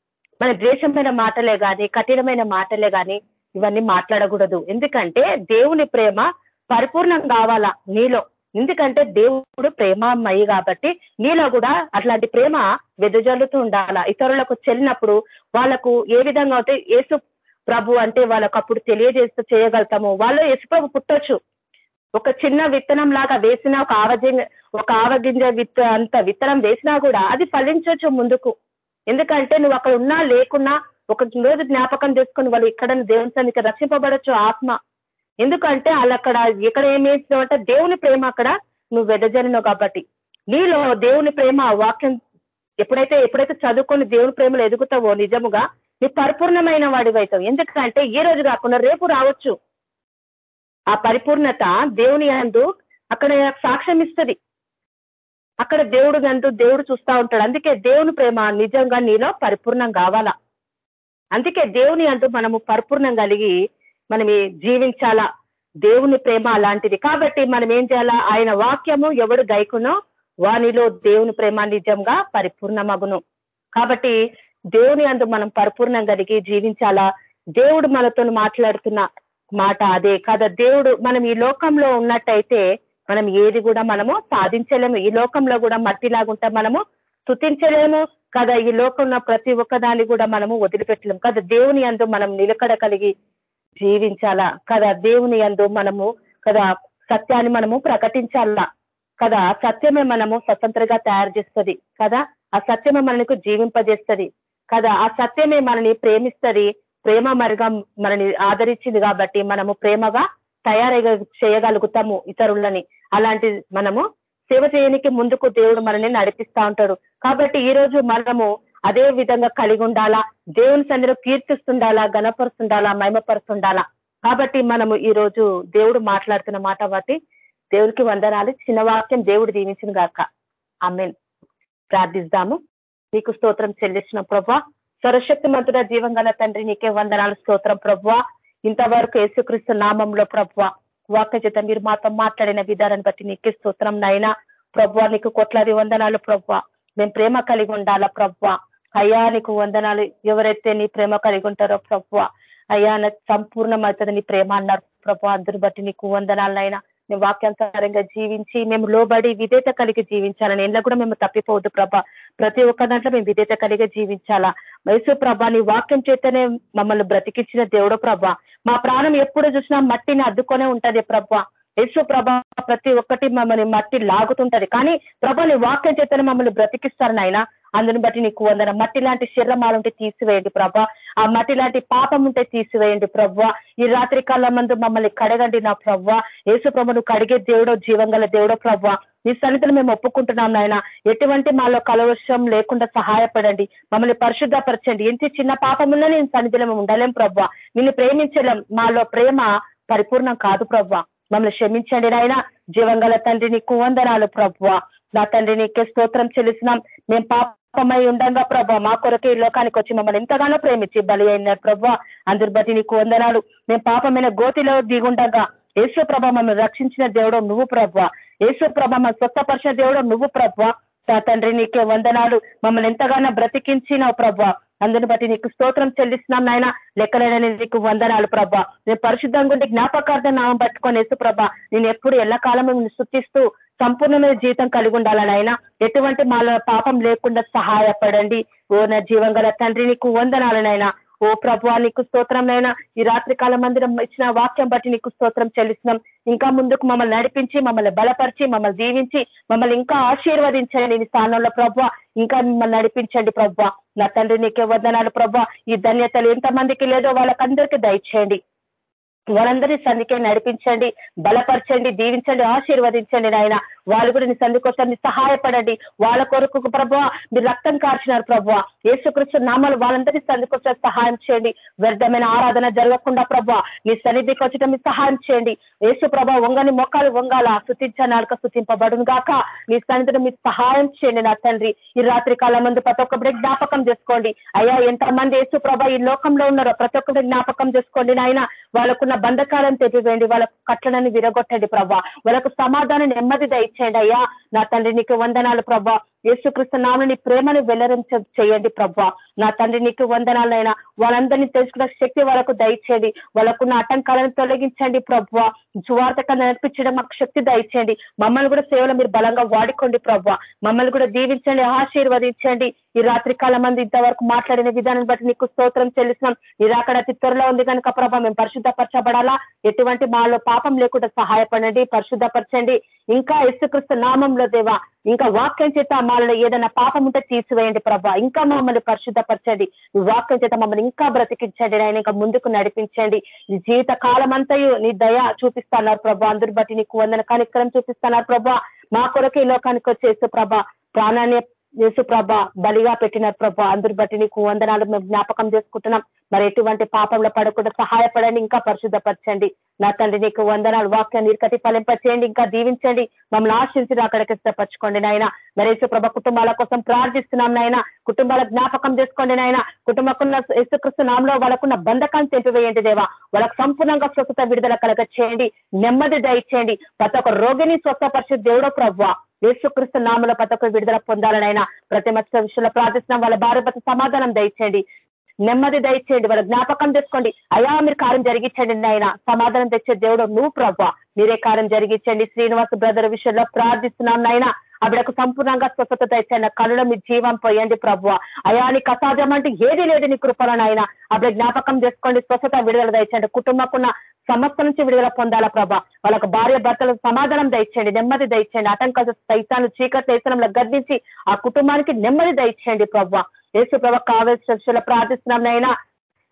B: మన ద్వేషమైన మాటలే కానీ కఠినమైన మాటలే కానీ ఇవన్నీ మాట్లాడకూడదు. ఎందుకంటే దేవుని ప్రేమ పరిపూర్ణం కావాలా నీలో. ఎందుకంటే దేవుడు ప్రేమమయ్యి కాబట్టి నీలో కూడా అట్లాంటి ప్రేమ వెదజల్లుతూ ఉండాలా. ఇతరులకు చెల్లినప్పుడు వాళ్ళకు ఏ విధంగా అయితే యేసు ప్రభు అంటే వాళ్ళకు అప్పుడు తెలియజేస్తూ చేయగలుగుతాము. వాళ్ళు యేసు ప్రభు పుట్టొచ్చు. ఒక చిన్న విత్తనం లాగా వేసిన ఒక ఆవగింజ ఒక ఆవగింజ విత్త అంత విత్తనం వేసినా కూడా అది ఫలించవచ్చు ముందుకు. ఎందుకంటే నువ్వు అక్కడ ఉన్నా లేకున్నా ఒక రోజు జ్ఞాపకం చేసుకుని వాళ్ళు ఇక్కడ దేవుని సన్నిధికి రక్షింపబడచ్చు ఆత్మ. ఎందుకంటే వాళ్ళు అక్కడ ఎక్కడ ఏమి అంటే దేవుని ప్రేమ అక్కడ నువ్వు వెదజరినావు కాబట్టి. నీలో దేవుని ప్రేమ వాక్యం ఎప్పుడైతే ఎప్పుడైతే చదువుకొని దేవుని ప్రేమలు ఎదుగుతావో నిజముగా నీ పరిపూర్ణమైన వాడివైతావు. ఎందుకంటే ఈ రోజు కాకుండా రేపు రావచ్చు. ఆ పరిపూర్ణత దేవుని అందు అక్కడ సాక్ష్యం ఇస్తుంది అక్కడ దేవుడు అంటూ దేవుడు చూస్తా ఉంటాడు. అందుకే దేవుని ప్రేమ నిజంగా నీలో పరిపూర్ణం కావాలా? అందుకే దేవుని అంటూ మనము పరిపూర్ణం కలిగి మనం జీవించాలా? దేవుని ప్రేమ అలాంటిది. కాబట్టి మనం ఏం చేయాలా? ఆయన వాక్యము ఎవడు గైకునో వానిలో దేవుని ప్రేమ నిజంగా పరిపూర్ణమగును. కాబట్టి దేవుని అందు మనం పరిపూర్ణం కలిగి జీవించాలా? దేవుడు మనతో మాట్లాడుతున్న మాట అదే కదా? దేవుడు మనం ఈ లోకంలో ఉన్నట్టయితే మనం ఏది కూడా మనము సాధించలేము. ఈ లోకంలో కూడా మట్టిలాగుంటే మనము స్థుతించలేము కదా? ఈ లోకంలో ప్రతి ఒక్కదాన్ని కూడా మనము వదిలిపెట్టలేము కదా? దేవుని అందు మనం నిలకడ కలిగి జీవించాలా కదా? దేవుని అందు మనము కదా? సత్యాన్ని మనము ప్రకటించాలా కదా? సత్యమే మనము స్వతంత్రంగా తయారు చేస్తుంది కదా? ఆ సత్యమే మనకు జీవింపజేస్తుంది కదా? ఆ సత్యమే మనని ప్రేమిస్తుంది ప్రేమ మరుగా మనని ఆదరించింది కాబట్టి మనము ప్రేమగా తయారై చేయగలుగుతాము ఇతరులని. అలాంటి మనము సేవ చేయనికి ముందుకు దేవుడు మనల్ని నడిపిస్తా ఉంటాడు. కాబట్టి ఈ రోజు మనము అదే విధంగా కలిగి ఉండాలా దేవుని సందిలో కీర్తిస్తుండాలా గణపరుస్తుండాలా మహిమపరుస్తుండాలా? కాబట్టి మనము ఈ రోజు దేవుడు మాట్లాడుతున్న మాట బట్టి దేవుడికి వందనాలు. చిన్న వాక్యం దేవుడు దీవించిన గాక. ఆమెన్. ప్రార్థిస్తాము. నీకు స్తోత్రం చెల్లించిన ప్రభా సర్వశక్తి మంతుడ జీవం గల తండ్రి నీకే వందనాలు స్తోత్రం ప్రభ్వ. ఇంతవరకు యేసుక్రీస్తు నామంలో ప్రభ్వ వాక్య చేత మీరు మాతో మాట్లాడిన విధానాన్ని బట్టి నీకే స్తోత్రం నైనా ప్రభ్వ నీకు కొట్లాది వందనాలు ప్రభ్వ. మేము ప్రేమ కలిగి ఉండాలా ప్రభ్వ? అయ్యా నీకు వందనాలు. ఎవరైతే నీ ప్రేమ కలిగి ఉంటారో ప్రభ్వ. అయ్యా సంపూర్ణమవుతుంది నీ ప్రేమ అన్నారు. ప్రభు అందరు బట్టి నీకు వందనాలైనా మేము వాక్యాంతరంగా జీవించి మేము లోబడి విధేత కలిగి జీవించాలని. ఎండ్ల కూడా మేము తప్పిపోవద్దు ప్రభ. ప్రతి ఒక్క దాంట్లో మేము విధేత కలిగి జీవించాలా. మైసూర్ ప్రభాని వాక్యం చేతనే మమ్మల్ని బ్రతికించిన దేవుడు ప్రభా. మా ప్రాణం ఎప్పుడు చూసినా మట్టిని అద్దుకొనే ఉంటది ప్రభ. యేసు ప్రభ ప్రతి ఒక్కటి మమ్మల్ని మట్టి లాగుతుంటది. కానీ ప్రభాని వాక్యం చేతనే మమ్మల్ని బ్రతికిస్తారు నాయన అందుని బట్టి నీకు వందన. మట్టి లాంటి శరీరమాలుంటే తీసివేయండి ప్రభా. ఆ మట్టి లాంటి పాపం ఉంటే తీసివేయండి ప్రభా. ఈ రాత్రి కాలం మందు మమ్మల్ని కడగండి నా ప్రభా. యేసు ప్రభను కడిగే దేవుడో జీవంగల దేవుడో ప్రభా. నీ సన్నిధిని మేము ఒప్పుకుంటున్నాం నాయన. ఎటువంటి మాలో కలవశం లేకుండా సహాయపడండి. మమ్మల్ని పరిశుద్ధపరచండి. ఎంత చిన్న పాపం ఉన్నా నేను సన్నిధిలో మేము ఉండలేం ప్రభా. నిన్ను ప్రేమించలేం. మాలో ప్రేమ పరిపూర్ణం కాదు ప్రభా. మమ్మల్ని క్షమించండి నాయన. జీవంగల తండ్రి నీకు వందనాలు నా తండ్రి నీకే స్తోత్రం చెల్లిసినాం మేము పాపమై ఉండగా ప్రభా మా కొరకు ఈ లోకానికి వచ్చి మమ్మల్ని ఎంతగానో ప్రేమించి బలి అయినారు ప్రభా. అందరి బట్టి నీకు వందనాలు. మేము పాపమైన గోతిలో దిగుండగా యేసు ప్రభ మమ్మల్ని రక్షించిన దేవుడు నువ్వు ప్రభ. యేసు ప్రభ మన స్వస్థపరిచిన దేవుడు నువ్వు ప్రభ. తండ్రి నీకే వందనాలు. మమ్మల్ని ఎంతగానో బ్రతికించినావు ప్రభ. అందుని బట్టి నీకు స్తోత్రం చెల్లిస్తున్నాం నాయన. లెక్కలేనని నీకు వందనాలు ప్రభా. నేను పరిశుద్ధంగా ఉండి జ్ఞాపకార్థం నామం పట్టుకొని వేసు ప్రభా నేను ఎప్పుడు ఎల్లకాలం శుద్ధిస్తూ సంపూర్ణమైన జీవితం కలిగి ఉండాలని ఆయన ఎటువంటి మాలో పాపం లేకుండా సహాయపడండి. ఓ నా జీవం గల తండ్రి నీకు వందనాలనైనా ఓ ప్రభు నీకు స్తోత్రంనైనా ఈ రాత్రి కాల మందిరం ఇచ్చిన వాక్యం బట్టి నీకు స్తోత్రం చెల్లిస్తున్నాం. ఇంకా ముందుకు మమ్మల్ని నడిపించి మమ్మల్ని బలపరిచి మమ్మల్ని దీవించి మమ్మల్ని ఇంకా ఆశీర్వదించండి నీ స్థానంలో ప్రభు ఇంకా మిమ్మల్ని నడిపించండి ప్రభు నా తండ్రి నీకే వందనాలు ప్రభు ఈ ధన్యతలు ఎంతమందికి లేదో వాళ్ళకందరికీ దయచేయండి. వాళ్ళందరినీ సందికే నడిపించండి బలపరచండి దీవించండి ఆశీర్వదించండి నాయన. వాళ్ళు కూడా నీ సంధి కోసం సహాయపడండి. వాళ్ళ కొరకు ప్రభావ మీరు రక్తం కార్చినారు ప్రభావ. యేసుకృష్ణ నామాలు వాళ్ళందరినీ సంధికి సహాయం చేయండి. వ్యర్థమైన ఆరాధన జరగకుండా ప్రభా నీ సన్నిధికి వచ్చటం సహాయం చేయండి. యేసు ప్రభా వంగని మొక్కలు వంగాల స్థుతించనాలుక శుతింపబడును గాక. నీ సన్నిధిని మీ సహాయం చేయండి నా తండ్రి. ఈ రాత్రి కాలం ముందు ప్రతి ఒక్కరి జ్ఞాపకం చేసుకోండి. అయ్యా ఎంతమంది యేసు ప్రభ ఈ లోకంలో ఉన్నారో ప్రతి ఒక్కరి జ్ఞాపకం చేసుకోండి నాయన. వాళ్ళకున్న బంధకాలను తెప్పివేయండి వాళ్ళ కట్టడాన్ని విరగొట్టండి ప్రభా వాళ్ళకు సమాధానం నెమ్మది దయచేయండి. అయ్యా నా తండ్రి నీకు వందనాలు ప్రభా. యేసుక్రీస్తు నామని ప్రేమను వెల్లరించ చేయండి ప్రభా. నా తండ్రి నీకు వందనాలైనా వాళ్ళందరినీ తెలుసుకున్న శక్తి వాళ్ళకు దయచేయండి. వాళ్ళకున్న ఆటంకాలను తొలగించండి ప్రభా. జువార్తక నడిపించడం మాకు శక్తి దయచేయండి. మమ్మల్ని కూడా సేవలు మీరు బలంగా వాడుకోండి ప్రభా. మమ్మల్ని కూడా దీవించండి ఆశీర్వదించండి. ఈ రాత్రి కాలం మంది ఇంతవరకు మాట్లాడిన విధానం బట్టి నీకు స్తోత్రం చెల్లిస్తున్నాం. నీ రాకడ అతి త్వరలో ఉంది కనుక ప్రభా మేము పరిశుద్ధపరచబడాలా? ఎటువంటి మాలో పాపం లేకుండా సహాయపడండి పరిశుద్ధపరచండి. ఇంకా యేసుక్రీస్తు నామంలో దేవా ఇంకా వాక్యం చేత మాలో ఏదైనా పాపం ఉంటే తీసివేయండి ప్రభా. ఇంకా మమ్మల్ని పరిశుద్ధపరచండి. ఈ వాక్యం చేత మమ్మల్ని ఇంకా బ్రతికించండి ఆయన ఇంకా ముందుకు నడిపించండి. నీ జీవిత కాలం అంతయు నీ దయ చూపిస్తున్నారు ప్రభా. అందరి బట్టి నీకు వందన కనికరం చూపిస్తున్నారు ప్రభా. మా కొరకు ఈ లోకానికి వచ్చేస్తూ ప్రభా. ప్రాణాన్ని యేసు ప్రభ బలిగా పెట్టినారు ప్రభ. అందరి బట్టి నీకు వందనాలు మేము జ్ఞాపకం చేసుకుంటున్నాం. మరి ఎటువంటి పాపంలో పడకుండా సహాయపడండి ఇంకా పరిశుద్ధపరచండి. నా తండ్రి నీకు వందనాలు. వాక్యాన్ని ఇరుకటి ఫలింపచేయండి ఇంకా దీవించండి. మమ్మల్ని ఆశించి అక్కడికి ఇష్టపరచుకోండి నాయన. మరి యేసు ప్రభ కుటుంబాల కోసం ప్రార్థిస్తున్నాం నాయన. కుటుంబాల జ్ఞాపకం చేసుకోండి నాయన. కుటుంబకున్న యేసుక్రిస్తు నామంలో వాళ్ళకున్న బంధకాన్ని తెంపివేయండి దేవా. వాళ్ళకు సంపూర్ణంగా స్వస్థత విడుదల కలగ చేయండి నెమ్మది దయచేయండి. ప్రతి ఒక్క రోగిని స్వస్థపరిచే దేవుడో ప్రభావ యేసుక్రీస్తు నామల ప్రతి విడుదల పొందాలనైనా ప్రతి మత్స విషయంలో ప్రార్థిస్తున్నాం. వాళ్ళ భార్య భర్త సమాధానం దయచేయండి. నెమ్మది దయచేయండి. వాళ్ళ జ్ఞాపకం తెచ్చుకోండి. అయా మీరు కార్యం జరిగించండి ఆయన సమాధానం తెచ్చే దేవుడు నువ్వు ప్రభావ మీరే కార్యం జరిగించండి. శ్రీనివాస బ్రదర్ విషయంలో ప్రార్థిస్తున్నాం నాయన. ఆవిడకు సంపూర్ణంగా స్వస్థత తెచ్చండి కళ్ళలో మీ జీవం పోయండి ప్రభు. అయా నీకు అసాధ్యం అంటే ఏది లేదు నీ కృపలను ఆయన ఆవిడ జ్ఞాపకం చేసుకోండి స్వస్థత విడుదల దయచండి కుటుంబకున్న సమస్య నుంచి విడుదల పొందాలా ప్రభా? వాళ్ళకు భార్య భర్తలకు సమాధానం దయచేయండి నెమ్మది దయచేయండి. ఆటంకాలు సైతాన్ని చీకటి వేసనంలో గర్దించి ఆ కుటుంబానికి నెమ్మది దయచేయండి ప్రభా. యేసు ప్రభ కావేశ్వర ప్రార్థిస్తున్నాం నైనా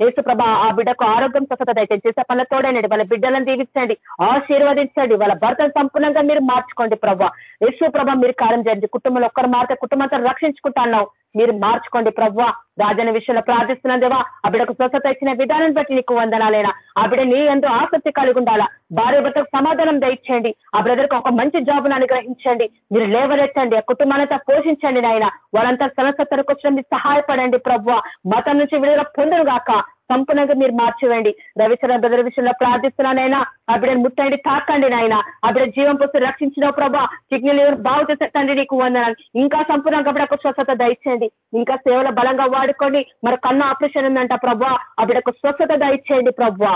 B: యేసు ప్రభ ఆ బిడ్డకు ఆరోగ్యం స్వస్థత దయచేయండి. చేసే పనుల తోడనండి. వాళ్ళ బిడ్డలను దీవించండి. ఆశీర్వదించండి. వాళ్ళ భర్తను సంపూర్ణంగా మీరు మార్చుకోండి ప్రభా. యేసు ప్రభ మీరు కార్యం చేయండి. కుటుంబంలో ఒక్కరు మారితే కుటుంబంతో రక్షించుకుంటా అన్నావు. మీరు మార్చుకోండి ప్రభు రాజన విషయంలో ప్రార్థిస్తున్నాం దేవా. ఆ బిడకు స్వస్థత ఇచ్చిన విధానం బట్టి నీకు వందనాలైనా. ఆ బిడ నీ ఎంతో ఆసక్తి కలిగి ఉండాలా. భార్య భర్తకు సమాధానం దయచేయండి. ఆ బ్రదర్కి ఒక మంచి జాబ్ను అనుగ్రహించండి. మీరు లేవరెత్తండి ఆ కుటుంబానంతా పోషించండి నాయన. వాళ్ళంతా సమస్య వచ్చిన మీరు సహాయపడండి ప్రభు మతం నుంచి విడుదల పొందును గాక సంపూర్ణంగా మీరు మార్చివేయండి. రవిచర బ్రదర్ విషయంలో ప్రార్థిస్తున్నానైనా ఆ బిడ్డను ముట్టండి తాకండి నాయన. ఆ బిడ్డ జీవం పోసి రక్షించిన ప్రభా కిడ్నీలు బాగు చేసే తండ్రి నీకు వందనాలు. ఇంకా సంపూర్ణంగా బిడ్డకు స్వస్థత దయచేయండి. ఇంకా సేవల బలంగా వాడుకోండి. మరి కన్ను ఆపరేషన్ ఉందంట ప్రభా ఆ బిడకు స్వస్థత దయచేయండి ప్రభా.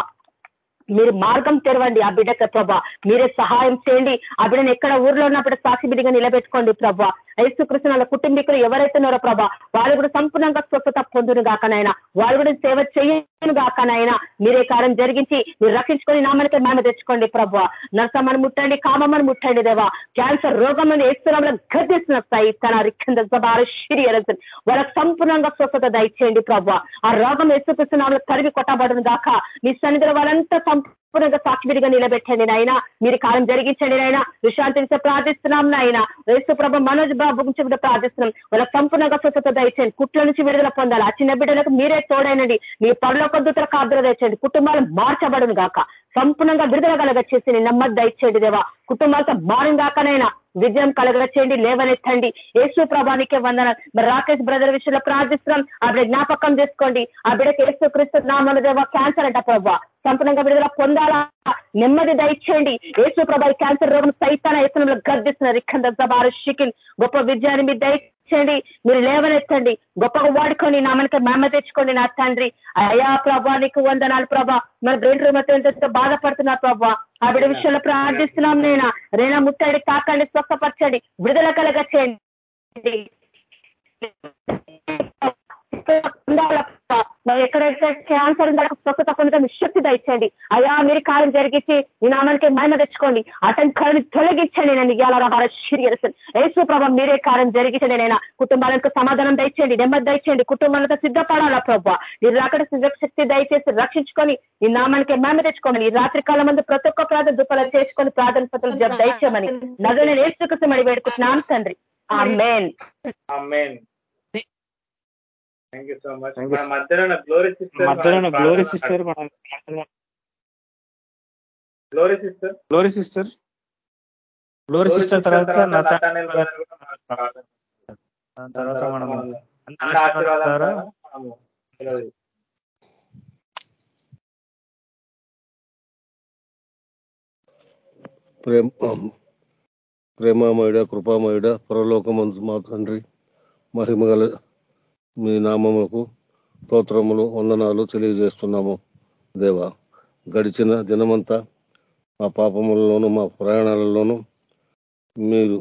B: మీరు మార్గం తెరవండి ఆ బిడ్డకు ప్రభా. మీరే సహాయం చేయండి. ఆ బిడ్డను ఎక్కడ ఊర్లో ఉన్నప్పుడు సాక్షి బిడ్డగా నిలబెట్టుకోండి ప్రభా. ఐసుకృష్ణ వాళ్ళ కుటుంబీకులు ఎవరైతున్నారో ప్రభా వాళ్ళు కూడా సంపూర్ణంగా స్వస్థత పొందును గాకనైనా వాళ్ళు కూడా సేవ చేయను గాకనైనా మీరే కారం జరిగించి మీరు రక్షించుకొని నామనికే మేమ తెచ్చుకోండి ప్రభా. నరసమ్మను ముట్టండి కామమ్మను ముట్టండి దేవా. క్యాన్సర్ రోగం ఏస్తున్నామని గర్దిస్తున్న స్థాయి తన రిక్కంద వాళ్ళకు సంపూర్ణంగా స్వస్థత దయచేయండి ప్రభా. ఆ రోగం ఏసుకృష్ణ తరిగి కొట్టబడును గాక. మీ సన్నిధిలో వాళ్ళంతా సంపూర్ణంగా సాక్షిడిగా నిలబెట్టండి నాయన. మీరు కాలం జరిగించండి నాయన. విశ్రాంతి ప్రార్థిస్తున్నాం నాయన. యేసు ప్రభ మనోజ్ బాబు గురించి కూడా ప్రార్థిస్తున్నాం. వాళ్ళ సంపూర్ణంగా స్వచ్ఛత దయచండి కుట్ల నుంచి విడుదల పొందాలి. ఆ చిన్న బిడ్డలకు మీరే తోడైనండి. మీ పరలోక కొద్దుతర కాబ్దులు తెచ్చండి కుటుంబాలు మార్చబడును గాక. సంపూర్ణంగా విడుదల కలగ చేసి నెమ్మది దయచేయండి దేవా. కుటుంబాలతో భారం కాకనైనా విజయం కలగచేయండి లేవనెత్తండి. యేసు ప్రభానికే వందన మరి రాకేష్ బ్రదర్ విషయంలో ప్రార్థిస్తున్నాం. ఆ బిడ్డ జ్ఞాపకం చేసుకోండి. ఆ బిడ్డకి యేసు క్రీస్తు నామల దేవ క్యాన్సర్ అంట ప్రభావ సంపూర్ణంగా విడుదల పొందాలా? నెమ్మది దయచేయండి. యేసు ప్రభా క్యాన్సర్ రోగం సైతాన యత్నంలో గర్దిస్తున్నారు ఇక్కడ జబారు షికిన్ గొప్ప విజయాన్ని మీరు దయచేయండి మీరు లేవనెత్తండి గొప్పగా వాడుకొని నా మనకి మేమ తెచ్చుకోండి నా తండ్రి. అయా ప్రభా నీకు వందనాలు ప్రభా. మన బ్రెయిన్ రూమతో ఎంతో బాధపడుతున్నా ప్రభా. ఆ బిడ్డ విషయంలో ప్రార్థిస్తున్నాం నేను? రేనా ముట్టండి తాకండి స్వస్థపరచండి విడుదల కలగ చేయండి ఎక్కడైతే క్యాన్సర్ ఉందో స్వస్థత పొందడం శక్తి దయచండి అయ్యా మీరు కార్యం జరిగించి ఈ నామానికి మహిమ తెచ్చుకోండి. అతని తొలగించండి నేను ఇవాళ సీరియస్ యేసు ప్రభావం మీరే కార్యం జరిగించండి నేను కుటుంబాలకు సమాధానం దయచేయండి నెమ్మది దయచేయండి. కుటుంబాలతో సిద్ధపడాలా ప్రభావ మీరు అక్కడ శక్తి దయచేసి రక్షించుకొని ఈ నామానికి మహిమ తెచ్చుకోమని ఈ రాత్రి కాలం మంది ప్రతి ఒక్క ప్రార్థన దుఃఖాలు చేసుకొని ప్రార్థన పత్రులు దయచేయమని నగలు నేను ఏసుకృష్ణమని వేడుకుంటున్నాను తండ్రి amen
D: thank you so much మన మధ్యలో గ్లోరీ సిస్టర్
E: మధ్యలో glory sister
D: glory sister
E: glory sister glory sister తర్వాత తర్వాత మనం ద్వారా
F: ప్రేమ ప్రేమామయుడ కృపామయుడ పరలోకమందు మా తండ్రి మహిమగల మీ నామములకు స్తోత్రములు వందనాలు తెలియజేస్తున్నాము. దేవ గడిచిన దినమంతా మా పాపములలోను మా ప్రయాణాలలోనూ మీరు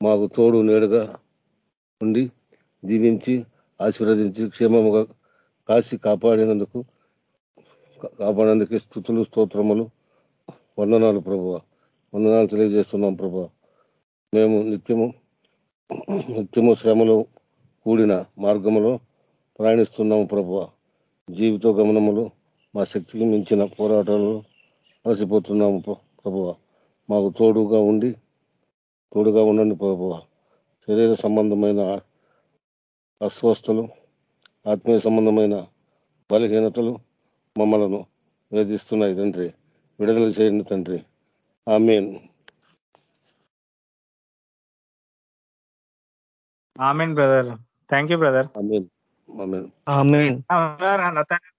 F: మాకు తోడు నేడుగా ఉండి దీవించి ఆశీర్వదించి క్షేమముగా కాసి కాపాడినందుకు కాపాడేందుకు స్థుతులు స్తోత్రములు వందనాలు ప్రభువ. వందనాలు తెలియజేస్తున్నాం ప్రభు మేము నిత్యము నిత్యము శ్రమలో కూడిన మార్గములో ప్రయాణిస్తున్నాము ప్రభు జీవిత గమనములు మా శక్తికి మించిన పోరాటాలు అలసిపోతున్నాము ప్రభువ. మాకు తోడుగా ఉండి తోడుగా ఉండండి ప్రభువ. శరీర సంబంధమైన అస్వస్థలు ఆత్మీయ సంబంధమైన బలహీనతలు మమ్మలను వేధిస్తున్నాయి తండ్రి. విడుదల చేయండి తండ్రి.
E: Amen. Amen brother. Thank
F: you brother
A: amen
E: amen amen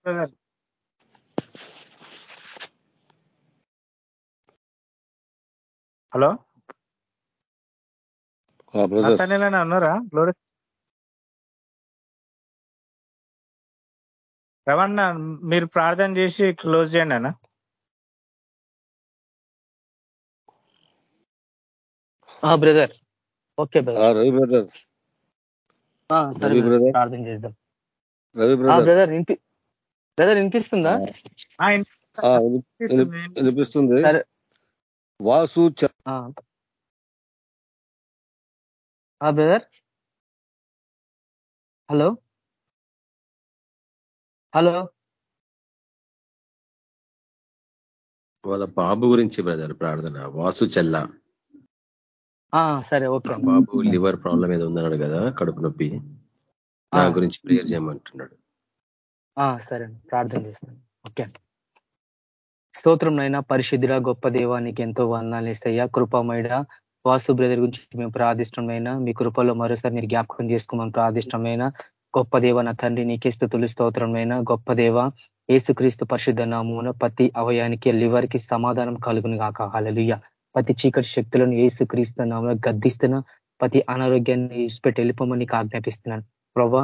F: brother
E: hello ఉన్నారా? గ్లోరీ రవణ మీరు ప్రార్థన చేసి క్లోజ్ చేయండి అన్న.
A: ఆ
F: brother okay
A: brother brother
F: Ravi
A: brother
F: brother?
A: ప్రార్థన చేద్దాం.
F: రవి
A: ఆ
F: బ్రదర్?
A: బ్రదర్ వినిపి బ్రదర్ వినిపిస్తుందా?
E: వినిపిస్తుంది.
F: వాసు
A: బ్రదర్? హలో? హలో?
G: వాళ్ళ బాబు గురించి బ్రదర్ ప్రార్థన. వాసు చెల్ల.
A: సరే ఓకే.
G: బాబు లివర్ ప్రాబ్లం ఏదో ఉందన్నాడు కదా కడుపు నొప్పి.
A: ఆ,
G: నా గురించి ప్రేయర్ చేయమంటున్నాడు.
A: సరే. ప్రార్థన చేస్తాను. ఓకే. స్తోత్రం నైనా పరిశుద్ధుడ గొప్ప దేవానికి ఎంతో వందాలు ఇస్తాయా కృపమైడ వాసు బ్రదర్ గురించి మేము ప్రార్థిష్టమైన మీ కృపలో మరోసారి మీరు జ్ఞాపకం చేసుకోమని ప్రార్థిష్టమైన గొప్ప దేవ నా తండ్రి నీకే స్థుతులు స్తోత్రమైన గొప్ప దేవ ఏసుక్రీస్తు పరిశుద్ధ నామమున ప్రతి అవయానికి లివర్కి సమాధానం కలుగును గాక హలలుయ ప్రతి చీకటి శక్తులను ఏసుక్రీస్తు నామలో గద్దిస్తున్నా ప్రతి అనారోగ్యాన్ని ఇచ్చిపెట్టి వెళ్ళిపోమని నీకు ఆజ్ఞాపిస్తున్నాను. ప్రభా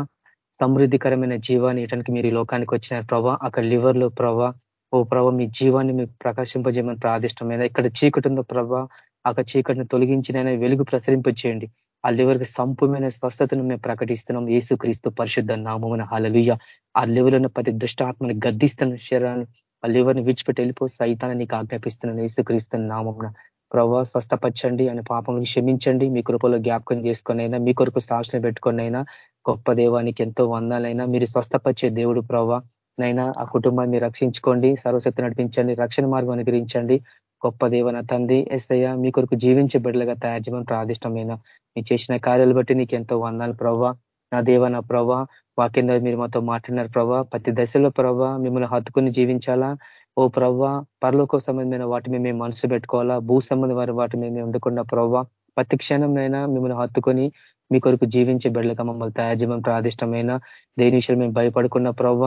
A: సమృద్ధికరమైన జీవాన్ని ఇయటానికి మీరు ఈ లోకానికి వచ్చినారు. ప్రభా అక్కడ లివర్లో ప్రభా ఓ ప్రభా మీ జీవాన్ని మీకు ప్రకాశింపజేయమని ప్రాదిష్టమైన ఇక్కడ చీకటి ఉందో ప్రభా అక్కడ చీకటిని తొలగించినైనా వెలుగు ప్రసరింపచేయండి ఆ లివర్కి సంపూర్ణమైన స్వస్థతను మేము ప్రకటిస్తున్నాం. ఏసుక్రీస్తు పరిశుద్ధ నామమున. హలలుయ ఆ లివర్లను ప్రతి దుష్టాత్మని గద్దిస్తున్న శరీరాన్ని ఆ లివర్ని విడిచిపెట్టి వెళ్ళిపో. సైతాన్ని నీకు ఆజ్ఞాపిస్తున్నాను. ఏసుక్రీస్తు నామమున. ప్రభావ స్వస్థపరచండి అని పాపములు క్షమించండి. మీ కృపలో జ్ఞాపకం చేసుకునైనా మీ కొరకు సాక్షణ పెట్టుకునైనా గొప్ప దేవానికి ఎంతో వందాలైనా మీరు స్వస్థపరిచే దేవుడు ప్రభావ నైనా ఆ కుటుంబాన్ని రక్షించుకోండి సర్వశక్తి నడిపించండి రక్షణ మార్గం అనుగ్రహించండి. గొప్ప దేవన తండ్రి ఎస్తయ్య మీ కొరకు జీవించే బిడ్డలుగా తయారు చేయమని ప్రాదిష్టమైన మీ చేసిన కార్యాలు బట్టి నీకు ఎంతో వందాలు ప్రభా. నా దేవ నా ప్రభా వాక్యం మీరు మాతో మాట్లాడినారు ప్రభా. ప్రతి దశలో ప్రభా మిమ్మల్ని హత్తుకుని జీవించాలా? ఓ ప్రవ్వ పరలోక సంబంధమైన వాటి మీద మేము మనసు పెట్టుకోవాలా? భూ సంబంధం వారి వాటి మీద మేము ఉండకుండా ప్రవ్వ? ప్రతి క్షణమైనా మిమ్మల్ని హత్తుకొని మీ కొరకు జీవించే బిడ్డలుగా మమ్మల్ని తయారు చేయమని ప్రాదిష్టమైన దేని విషయం మేము భయపడుకున్న ప్రవ్వ?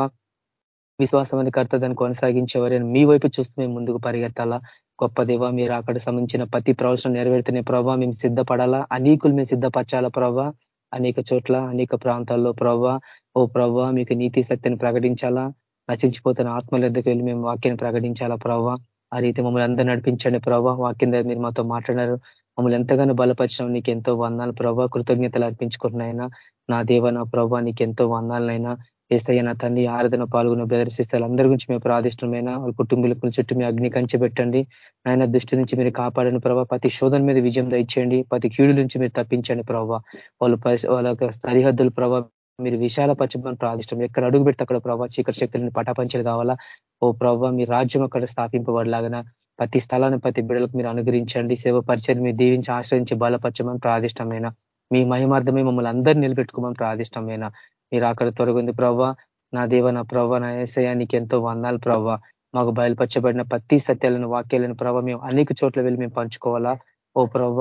A: విశ్వాసం అని కర్త దాన్ని కొనసాగించేవారని మీ వైపు చూస్తూ మేము ముందుకు పరిగెత్తాలా? గొప్ప దేవ మీరు అక్కడ సంబంధించిన ప్రతి ప్రవచనం నెరవేర్తనే ప్రభావ మేము సిద్ధపడాలా? అనేకులు మేము సిద్ధపరచాలా ప్రభావ అనేక చోట్ల అనేక ప్రాంతాల్లో ప్రభావ ఓ ప్రభావ మీకు నీతి శక్తిని ప్రకటించాలా? నశించిపోతున్న ఆత్మల ఎద్దకు వెళ్ళి మేము వాక్యాన్ని ప్రకటించాలా ప్రభావ ఆ రీతి మమ్మల్ని అందరూ నడిపించండి ప్రభావ వాక్యం దగ్గర మీరు మాతో మాట్లాడారు మమ్మల్ని ఎంతగానో బలపరిచినాం నీకు ఎంతో వందాలు ప్రభావ కృతజ్ఞతలు అర్పించుకుంటున్నాయినా నా దేవ నా ప్రభావ నీకు ఎంతో వందాలనైనా ఏసయ్య నా తండ్రి ఆరాధన పాల్గొన్న ప్రదర్శిస్తారు అందరి గురించి మేము ప్రాదిష్టమైన వాళ్ళ కుటుంబీలకు చుట్టూ మీ అగ్ని కంచి పెట్టండి. ఆయన దృష్టి నుంచి మీరు కాపాడని ప్రభావ ప్రతి శోధన మీద విజయం దయచేయండి. ప్రతి కీడు నుంచి మీరు తప్పించండి ప్రభావ వాళ్ళు వాళ్ళ సరిహద్దులు ప్రభావ మీరు విశాల పచ్చమని ప్రార్థిష్టం ఎక్కడ అడుగు పెడితే అక్కడ ప్రభావ చీకటి శక్తులను పటాపంచలు కావాలా? ఓ ప్రభావ మీ రాజ్యం అక్కడ స్థాపింపబడలాగన ప్రతి స్థలాన్ని ప్రతి బిడలకు మీరు అనుగ్రహించండి. సేవ పరిచయం మీరు దీవించి ఆశ్రయించి బలపరచమని ప్రాదిష్టమైన. మీ మహిమార్థమే మమ్మల్ని అందరినీ నిలబెట్టుకోమని ప్రాదిష్టమైన. మీరు అక్కడ తొలగింది ప్రభావ నా దేవ నా ప్రవ్వ నా ఏసయానికి ఎంతో వందాలు ప్రవ్వ మాకు బయలుపరచబడిన ప్రతి సత్యాలను వాక్యాలను ప్రభావ మేము అనేక చోట్ల వెళ్ళి మేము పంచుకోవాలా? ఓ ప్రవ్వ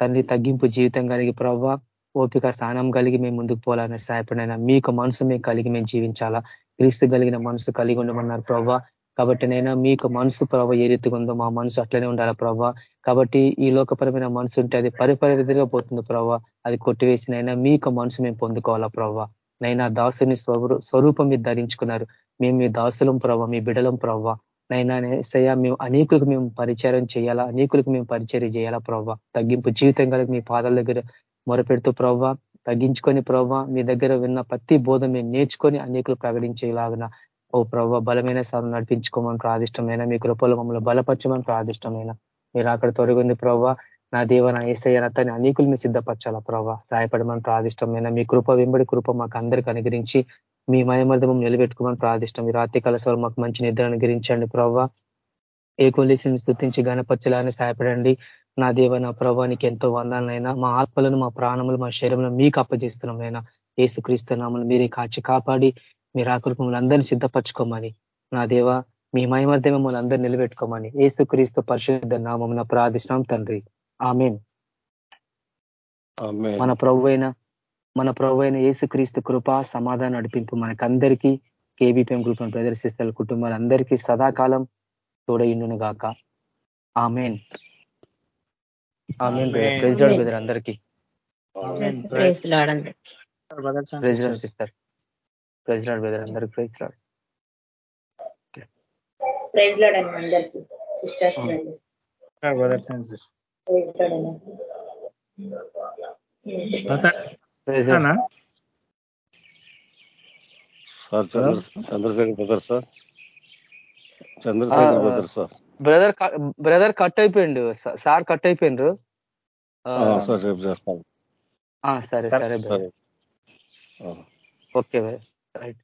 A: తండ్రి తగ్గింపు జీవితం కలిగి ప్రవ్వ ఓపిక స్థానం కలిగి మేము ముందుకు పోవాలని సహాయపడినైనా మీకు మనసు మేము కలిగి మేము జీవించాలా? క్రీస్తు కలిగిన మనసు కలిగి ఉండమన్నారు ప్రవ్వ. కాబట్టి నైనా మీకు మనసు ప్రభావ ఏ రీతిగా ఉందో మా మనసు అట్లనే ఉండాలా ప్రభావ కాబట్టి ఈ లోకపరమైన మనసు ఉంటే అది పరిపరిధిగా పోతుంది ప్రభావ అది కొట్టివేసినైనా మీకు మనసు మేము పొందుకోవాలా ప్రభావ నైనా దాసుని స్వరూపం మీరు ధరించుకున్నారు. మేము మీ దాసులం ప్రభావ మీ బిడలం ప్రభావ నైనా సయ్యా మేము అనేకులకు మేము పరిచయం చేయాలా? అనేకులకు మేము పరిచయం చేయాలా ప్రభావ తగ్గింపు జీవితం కలిగి మీ పాదాల దగ్గర మొరపెడుతూ ప్రభావ తగ్గించుకొని ప్రభావ మీ దగ్గర విన్న ప్రతి బోధ మేము నేర్చుకొని అనేకులు ప్రకటించేలాగిన ఓ ప్రవ్వ బలమైన సార్ నడిపించుకోమని ప్రాదిష్టమైన మీ కృపలు మమ్మల్ని బలపరచమని ప్రాదిష్టమైన. మీరు అక్కడ తొలగింది ప్రవ్వ నా దేవ నా ఏసయ్యనతని అనేకులు మీరు సిద్ధపరచాలా ప్రవ్వ? సహాయపడమని ప్రాదిష్టమైన మీ కృప వెంబడి కృప మాకు అందరికి అనుగ్రహించి మీ మయమర్దమం నిలబెట్టుకోమని ప్రాదిష్టం. మీ రాత్రి కలసలు మాకు మంచి నిద్ర అనుగ్రహించండి ప్రవ్వ. ఏ కొలిసిని స్థుతించి గణపరచలాన్ని సహాయపడండి. నా దేవ నా ప్రభానికి ఎంతో వందాలనైనా మా ఆత్మలను మా ప్రాణములు మా శరీరంలో మీకు అప్పజేస్తున్నామైనా ఏసుక్రీస్తు నామలు మీరే కాచి కాపాడి మీరు ఆకృతి మమ్మల్ని అందరినీ సిద్ధపరచుకోమని నా దేవ మీ మహిమర్థం మమ్మల్ని అందరూ నిలబెట్టుకోమని ఏసుక్రీస్తు పరిశుద్ధ నామం ప్రార్థిష్టం తండ్రి. ఆమెన్.
F: ఆమేన్.
A: మన ప్రభు అయిన మన ప్రభు అయిన యేసుక్రీస్తు కృప సమాధానం నడిపింపు మనకందరికీ కేబీపీఎం గ్రూప్ ప్రదర్శిస్తారు కుటుంబాలందరికీ సదాకాలం తోడయిండును గాక ఆమెన్. ఆమెన్ బ్రదర్ అందరికీ.
C: ప్రైజ్
A: బ్రదర్ ప్రైజ్
C: ప్రైజ్ అండి సిస్టర్స్ ప్రైజ్ అండి.
F: Chandra Chandrasekhar brother
A: sir.
F: Chandrasekhar brother
A: sir. Brother brother cut అయిపోయిండు. Sir cut అయిపోయిండ్రు.
F: సార్
A: సరే. Okay right